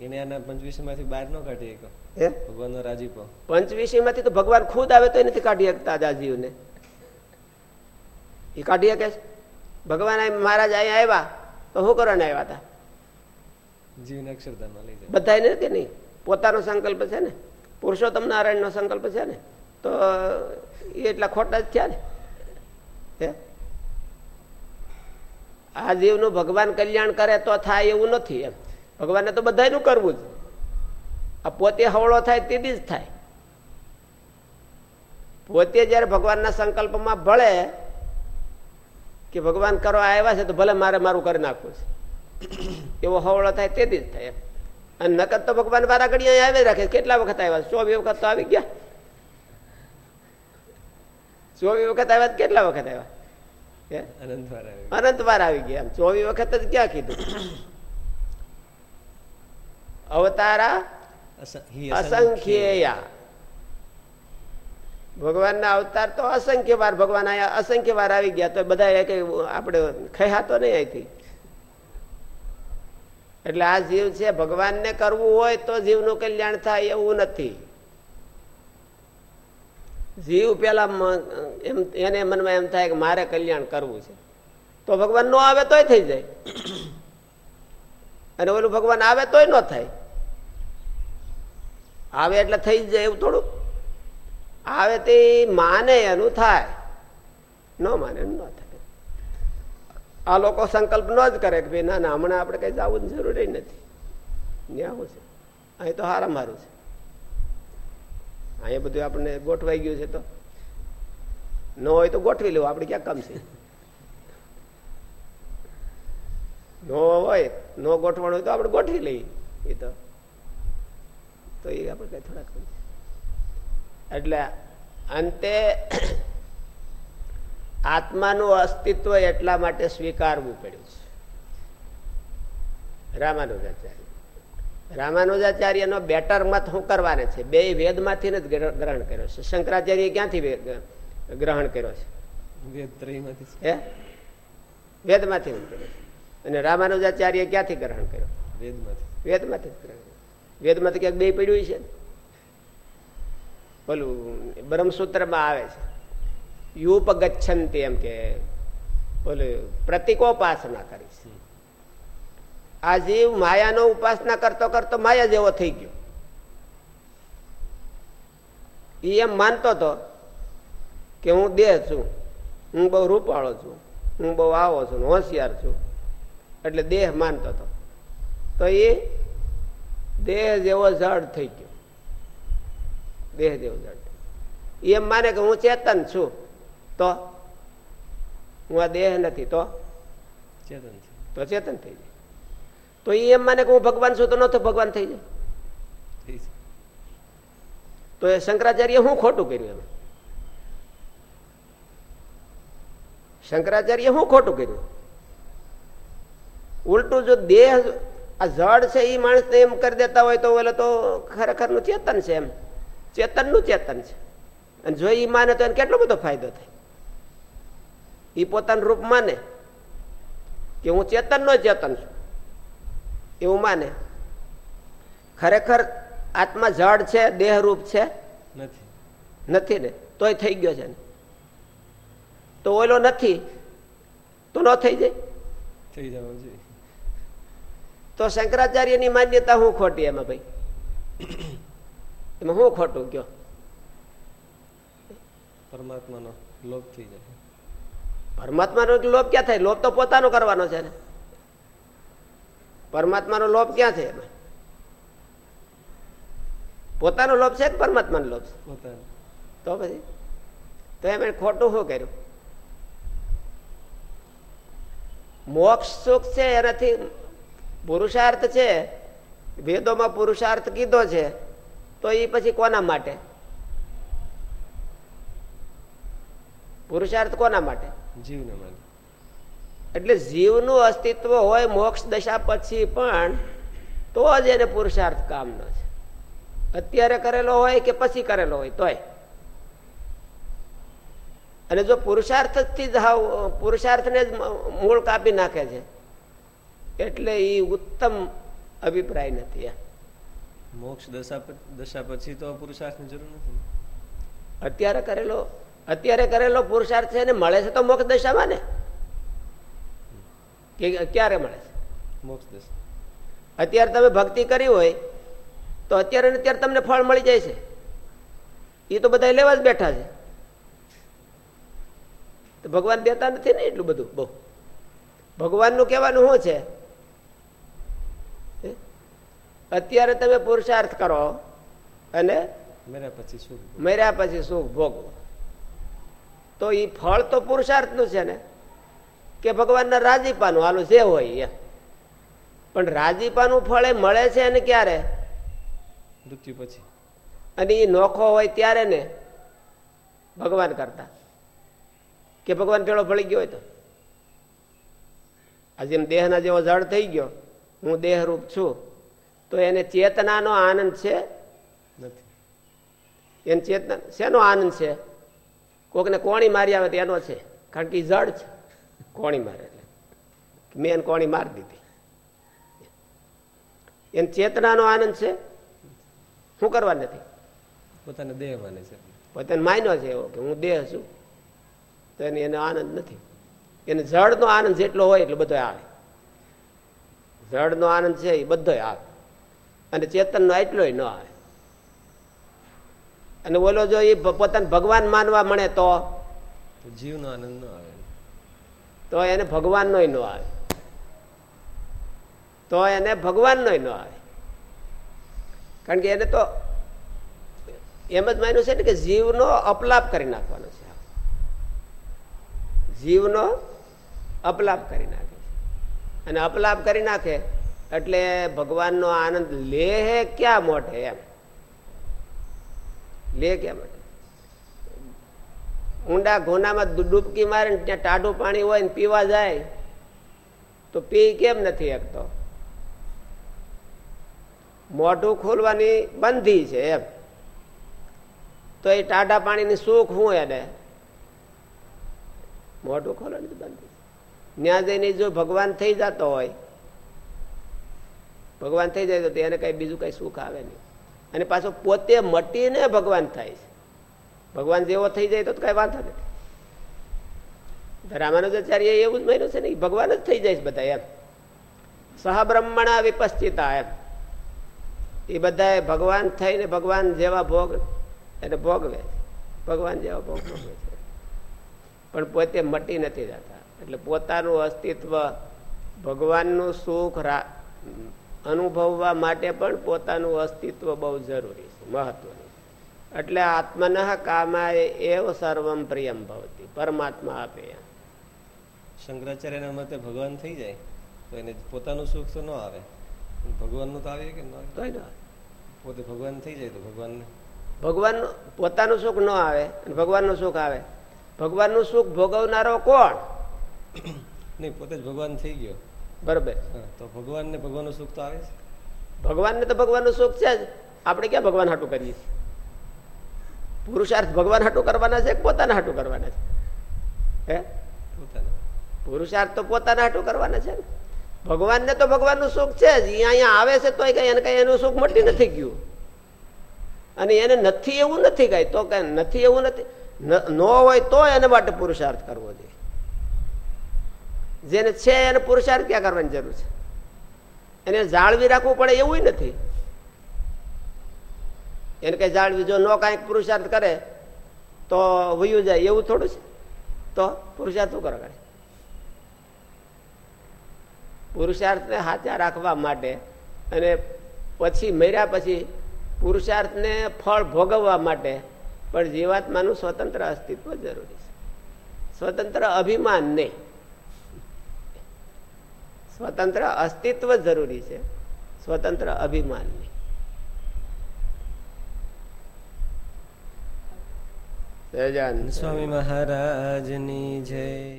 એને આના પંચવિષયમાંથી બહાર ન કાઢી એક હે? ભગવાનનો રાજીપો પંચવીસી માંથી તો ભગવાન ખુદ આવે તો એ નથી કાઢી શકતા આ જીવને એ કાઢી શકે ભગવાન મહારાજ અહીંયા આવ્યા તો શું કરવાને આવ્યા હતા? જીવને અક્ષરધામમાં લઈ જાય. બધાને કે નહીં? પોતાનો સંકલ્પ છે ને? પુરુષોત્તમ નારાયણનો સંકલ્પ છે ને? તો એ એટલા ખોટા જ થયા ને? આ જીવનું ભગવાન કલ્યાણ કરે તો થાય એવું નથી એમ. ભગવાનને તો બધાનું કરવું જ. આ પોતે હવળો થાય તેથી જ થાય. પોતે જયારે ભગવાનના સંકલ્પમાં ભળે કે ભગવાન કરવા આવ્યા છે તો ભલે મારે મારું કરી નાખવું છે. એવો હવળો થાય તેથી જ થાય અને નકદ તો ભગવાન બારા ઘડી અહીંયા આવી રાખે કેટલા વખત આવ્યા? ચોવીસ વખત તો આવી ગયા. ચોવીસ વખત આવ્યા કેટલા વખત આવ્યા? અનંતવાર અનંત વાર આવે વાર ગયા. ચોવી ચોવીસ વખત જ ક્યાં કીધું? અવતારા અસંખ્યેયા. ભગવાનના અવતાર તો અસંખ્ય વાર ભગવાન આયા અસંખ્ય વાર આવી ગયા. તો બધા આપણે ખૈયા તો નહીં અહીંથી એટલે આ જીવ છે, ભગવાનને કરવું હોય તો જીવનું કલ્યાણ થાય એવું નથી. જીવ પેલા એને મનમાં એમ થાય કે મારે કલ્યાણ કરવું છે. તો ભગવાન નો આવે તોય થઈ જાય. અને ઓલું ભગવાન આવે તોય ન થાય. આવે એટલે થઈ જાય એવું થોડું આવે તે માને એનું થાય. ન માને ન થાય. આ લોકો સંકલ્પ ન જ કરે કે ભાઈ, ના ના, હમણાં આપણે કઈ જવું જરૂરી નથી. ન્યાવું છે? અહીં તો હારા મારું છે. અહીંયા બધું આપણને ગોઠવાઈ ગયું છે તો. ન હોય તો ગોઠવી લેવું આપણે ક્યાં કામ છે? ન હોય, ન ગોઠવણ હોય તો આપણે ગોઠવી લઈએ. એ તો. એ આપણે કઈ થોડાક એટલે અંતે આત્માનું અસ્તિત્વ એટલા માટે સ્વીકારવું પડ્યું છે. રામાનુજાચાર્ય. રામાનુજાચાર્યનો બેટર મત શું કરવાને છે. બે વેદમાંથી જ ગ્રહણ કર્યો છે. શંકરાચાર્ય ક્યાંથી ગ્રહણ કર્યો છે? હે? વેદમાંથી કર્યો. અને રામાનુજાચાર્ય ક્યાંથી ગ્રહણ કર્યો? વેદમાંથી. વેદમાંથી જ ગ્રહણ વેદમાંથી ક્યાંક બે પડ્યું છે બોલું બ્રહ્મસૂત્રમાં આવે છે. યુપ ગચ્છંતી એમ કે બોલું પ્રતિકોપાસના કરી છે આ જીવ માયાનો ઉપાસના કરતો કરતો માયા જેવો થઈ ગયો એ એમ માનતો હતો કે હું દેહ છું હું બહુ રૂપાળો છું હું બહુ આવો છું હોશિયાર છું એટલે દેહ માનતો હતો તો એ દેહ જેવો જડ થઈ ગયો। દેહ જેવો જડ એમ માને કે હું ચેતન છું તો હું આ દેહ નથી તો? ચેતન છે. તો ચેતન થઈ જાય. તો એ એમ માને કે હું ભગવાન છું તો નતો ભગવાન થઈ જાય. તો એ શંકરાચાર્ય હું ખોટું કર્યું એમ? શંકરાચાર્ય હું ખોટું કર્યું? ઉલટું જો દેહ આ જડ છે એ માણસને એમ કરી દેતા હોય તો ઓલો તો ખરેખરનું ચેતન છે એમ. ચેતનનું ચેતન છે. અને જો એ માને તો એને કેટલો બધો ફાયદો થાય? એ પોતાનું રૂપ માને કે હું ચેતન નો ચેતન છું. એવું માને. ખરેખર આત્મા જળ છે દેહરૂપ છે? નથી. નથી ને? તોય થઈ ગયો છે તો ઓલો નથી તો ન થઈ જાય? થઈ જવું જોઈએ તો શંકરાચાર્યની માન્યતા હું ખોટી એમાં ભાઈ? એમાં હું ખોટું કયો? પરમાત્માનો લોપ થઈ જાય. પરમાત્માનો લોભ ક્યાં થાય? લોભ તો પોતાનો કરવાનો છે ને. પરમાત્માનો લોભ ક્યાં છે એમાં? પોતાનો લોભ છે કે પરમાત્માનો લોભ છે? તો પછી? તો એમ ખોટું શું કર્યું? મોક્ષ સુખ છે એનાથી પુરુષાર્થ છે વેદોમાં પુરુષાર્થ કીધો છે તો એ પછી કોના માટે? પુરુષાર્થ કોના માટે? જીવને માટે એટલે જીવનું અસ્તિત્વ હોય મોક્ષ દશા પછી પણ તો જ એને પુરુષાર્થ કામનો છે. અત્યારે કરેલો હોય કે પછી કરેલો હોય તોય. અને જો પુરુષાર્થ જ પુરુષાર્થને જ મૂળ કાપી નાખે છે એટલે એ ઉત્તમ અભિપ્રાય નથી મોક્ષ દશા દશા પછી તો પુરુષાર્થની જરૂર નથી અત્યારે કરેલો અત્યારે કરેલો પુરુષાર્થ છે ને મળે છે તો મોક્ષ દશામાં ને? કે ક્યારે મળે છે? મોક્ષ દશા. અત્યારે તમે ભક્તિ કરી હોય તો અત્યારે અત્યારે તમને ફળ મળી જાય છે. એ તો બધા લેવા જ બેઠા છે. તો ભગવાન દેતા નથી ને એટલું બધું? બહુ. ભગવાનનું કહેવાનું શું છે? અત્યારે તમે પુરુષાર્થ કરો અને મર્યા પછી સુખ મર્યા પછી સુખ ભોગવો. તો એ ફળ તો પુરુષાર્થનું છે ને? કે ભગવાનના રાજીપાનું? હાલું જે હોય એમ પણ રાજીપાનું ફળ એ મળે છે ને ક્યારે? મૃત્યુ પછી. અને એ નોખો હોય ત્યારે ને ભગવાન કરતા. કે ભગવાન પેલો ભળી ગયો હોય તો? આજે એમ દેહના જેવો જળ થઈ ગયો હું દેહરૂપ છું તો એને ચેતનાનો આનંદ છે? નથી. એને ચેતના શેનો આનંદ છે? કોકને કોણી મારી આવે એનો છે. કારણ કે એ જડ છે. કોણી મારે એટલે. મેં એને કોણી મારી દીધી. એને ચેતનાનો આનંદ છે? શું કરવા નથી? પોતાને દેહ માને છે. પોતાને માન્યો છે એવો કે હું દેહ છું. તો એને એનો આનંદ નથી. એને જળનો આનંદ જેટલો હોય એટલો બધો આવે. જળનો આનંદ છે એ બધો આવે. અને ચેતનનો એટલોય ન આવે. અને બોલો જો એ પોતાને ભગવાન માનવા મળે તો? જીવનો આનંદ ન આવે. તો એને ભગવાનનો ન આવે. તો એને ભગવાનનો ન આવે. કારણ કે એને તો એમ જ માન્યું છે ને કે જીવનો અપલાપ કરી નાખવાનો છે. જીવનો અપલાપ કરી નાખે અને અપલાપ કરી નાખે એટલે ભગવાનનો આનંદ લેહે ક્યાં મોઢે એમ? લે કે ઊંડા ઘોનામાં ડૂબકી મારે ત્યાં ટાઢું પાણી હોય ને પીવા જાય, તો પી કેમ નથી એકતો મોઢું ખોલવાની બંધી છે એમ. તો એ ટાઢા પાણીની સુખ શું એને? મોઢું ખોલવાની બંધી ત્યાં જઈને જો ભગવાન થઈ જતો હોય, ભગવાન થઈ જાય તો એને કઈ બીજું કઈ સુખ આવે નહીં. અને પાછો પોતે મટીને ભગવાન થાય છે. ભગવાન જેવો થઈ જાય તો કઈ વાંધો નથી. રામાનુજાચાર્ય એવું જ માન્યું છે ને ભગવાન જ થઈ જાય છે બધા એમ. સહબ્રહ્મણા વિપશ્ચિતા એમ. એ બધા ભગવાન થઈને ભગવાન જેવા ભોગ એને ભોગવે ભગવાન જેવા ભોગ ભોગવે છે. પણ પોતે મટી નથી જતા એટલે પોતાનું અસ્તિત્વ ભગવાનનું સુખ અનુભવવા માટે પણ પોતાનું અસ્તિત્વ બહુ જરૂરી છે મહત્વનું એટલે આત્મન કામાય એવ સર્વમ પ્રિયમ ભવતી પરમાત્મા આપે શંકરાચાર્યના મતે ભગવાન થઈ જાય તો એને પોતાનું સુખ તો ન આવે. ભગવાનનું તો આવે કે ન આવે? પોતે ભગવાન થઈ જાય તો ભગવાનને ભગવાન પોતાનું સુખ ન આવે ભગવાનનું સુખ આવે. ભગવાનનું સુખ ભોગવનારો કોણ? નહીં પોતે જ ભગવાન થઈ ગયો. બરોબર. તો ભગવાન ભગવાનનું સુખ તો આવે છે ભગવાનને તો ભગવાનનું સુખ છે જ. આપણે ક્યાં ભગવાન હાટું કરીએ? છીએ પુરુષાર્થ ભગવાન હાટું કરવાના છે પોતાના હાટું કરવાના છે? હે? પુરુષાર્થ તો પોતાના હાટું કરવાના છે ભગવાનને તો ભગવાનનું સુખ છે જ. અહીંયા આવે છે તો કઈ એને કઈ એનું સુખ મટી નથી ગયું. અને એને નથી એવું નથી કઈ. તો કઈ નથી એવું નથી. ન હોય તો એને માટે પુરુષાર્થ કરવો જોઈએ. જેને છે એને પુરુષાર્થ ક્યાં કરવાની જરૂર છે? એને જાળવી રાખવું પડે એવું નથી. એને કઈ જાળવી જો નો કાંઈક પુરુષાર્થ કરે, તો વયું જાય એવું થોડું છે? તો પુરુષાર્થ શું કરવા પુરુષાર્થને હાચા રાખવા માટે અને પછી મર્યા પછી પુરુષાર્થને ફળ ભોગવવા માટે પણ જીવાત્માનું સ્વતંત્ર અસ્તિત્વ જરૂરી છે. સ્વતંત્ર અભિમાન નહીં. સ્વતંત્ર અસ્તિત્વ જરૂરી છે. સ્વતંત્ર અભિમાનની. સ્વામી મહારાજની જય.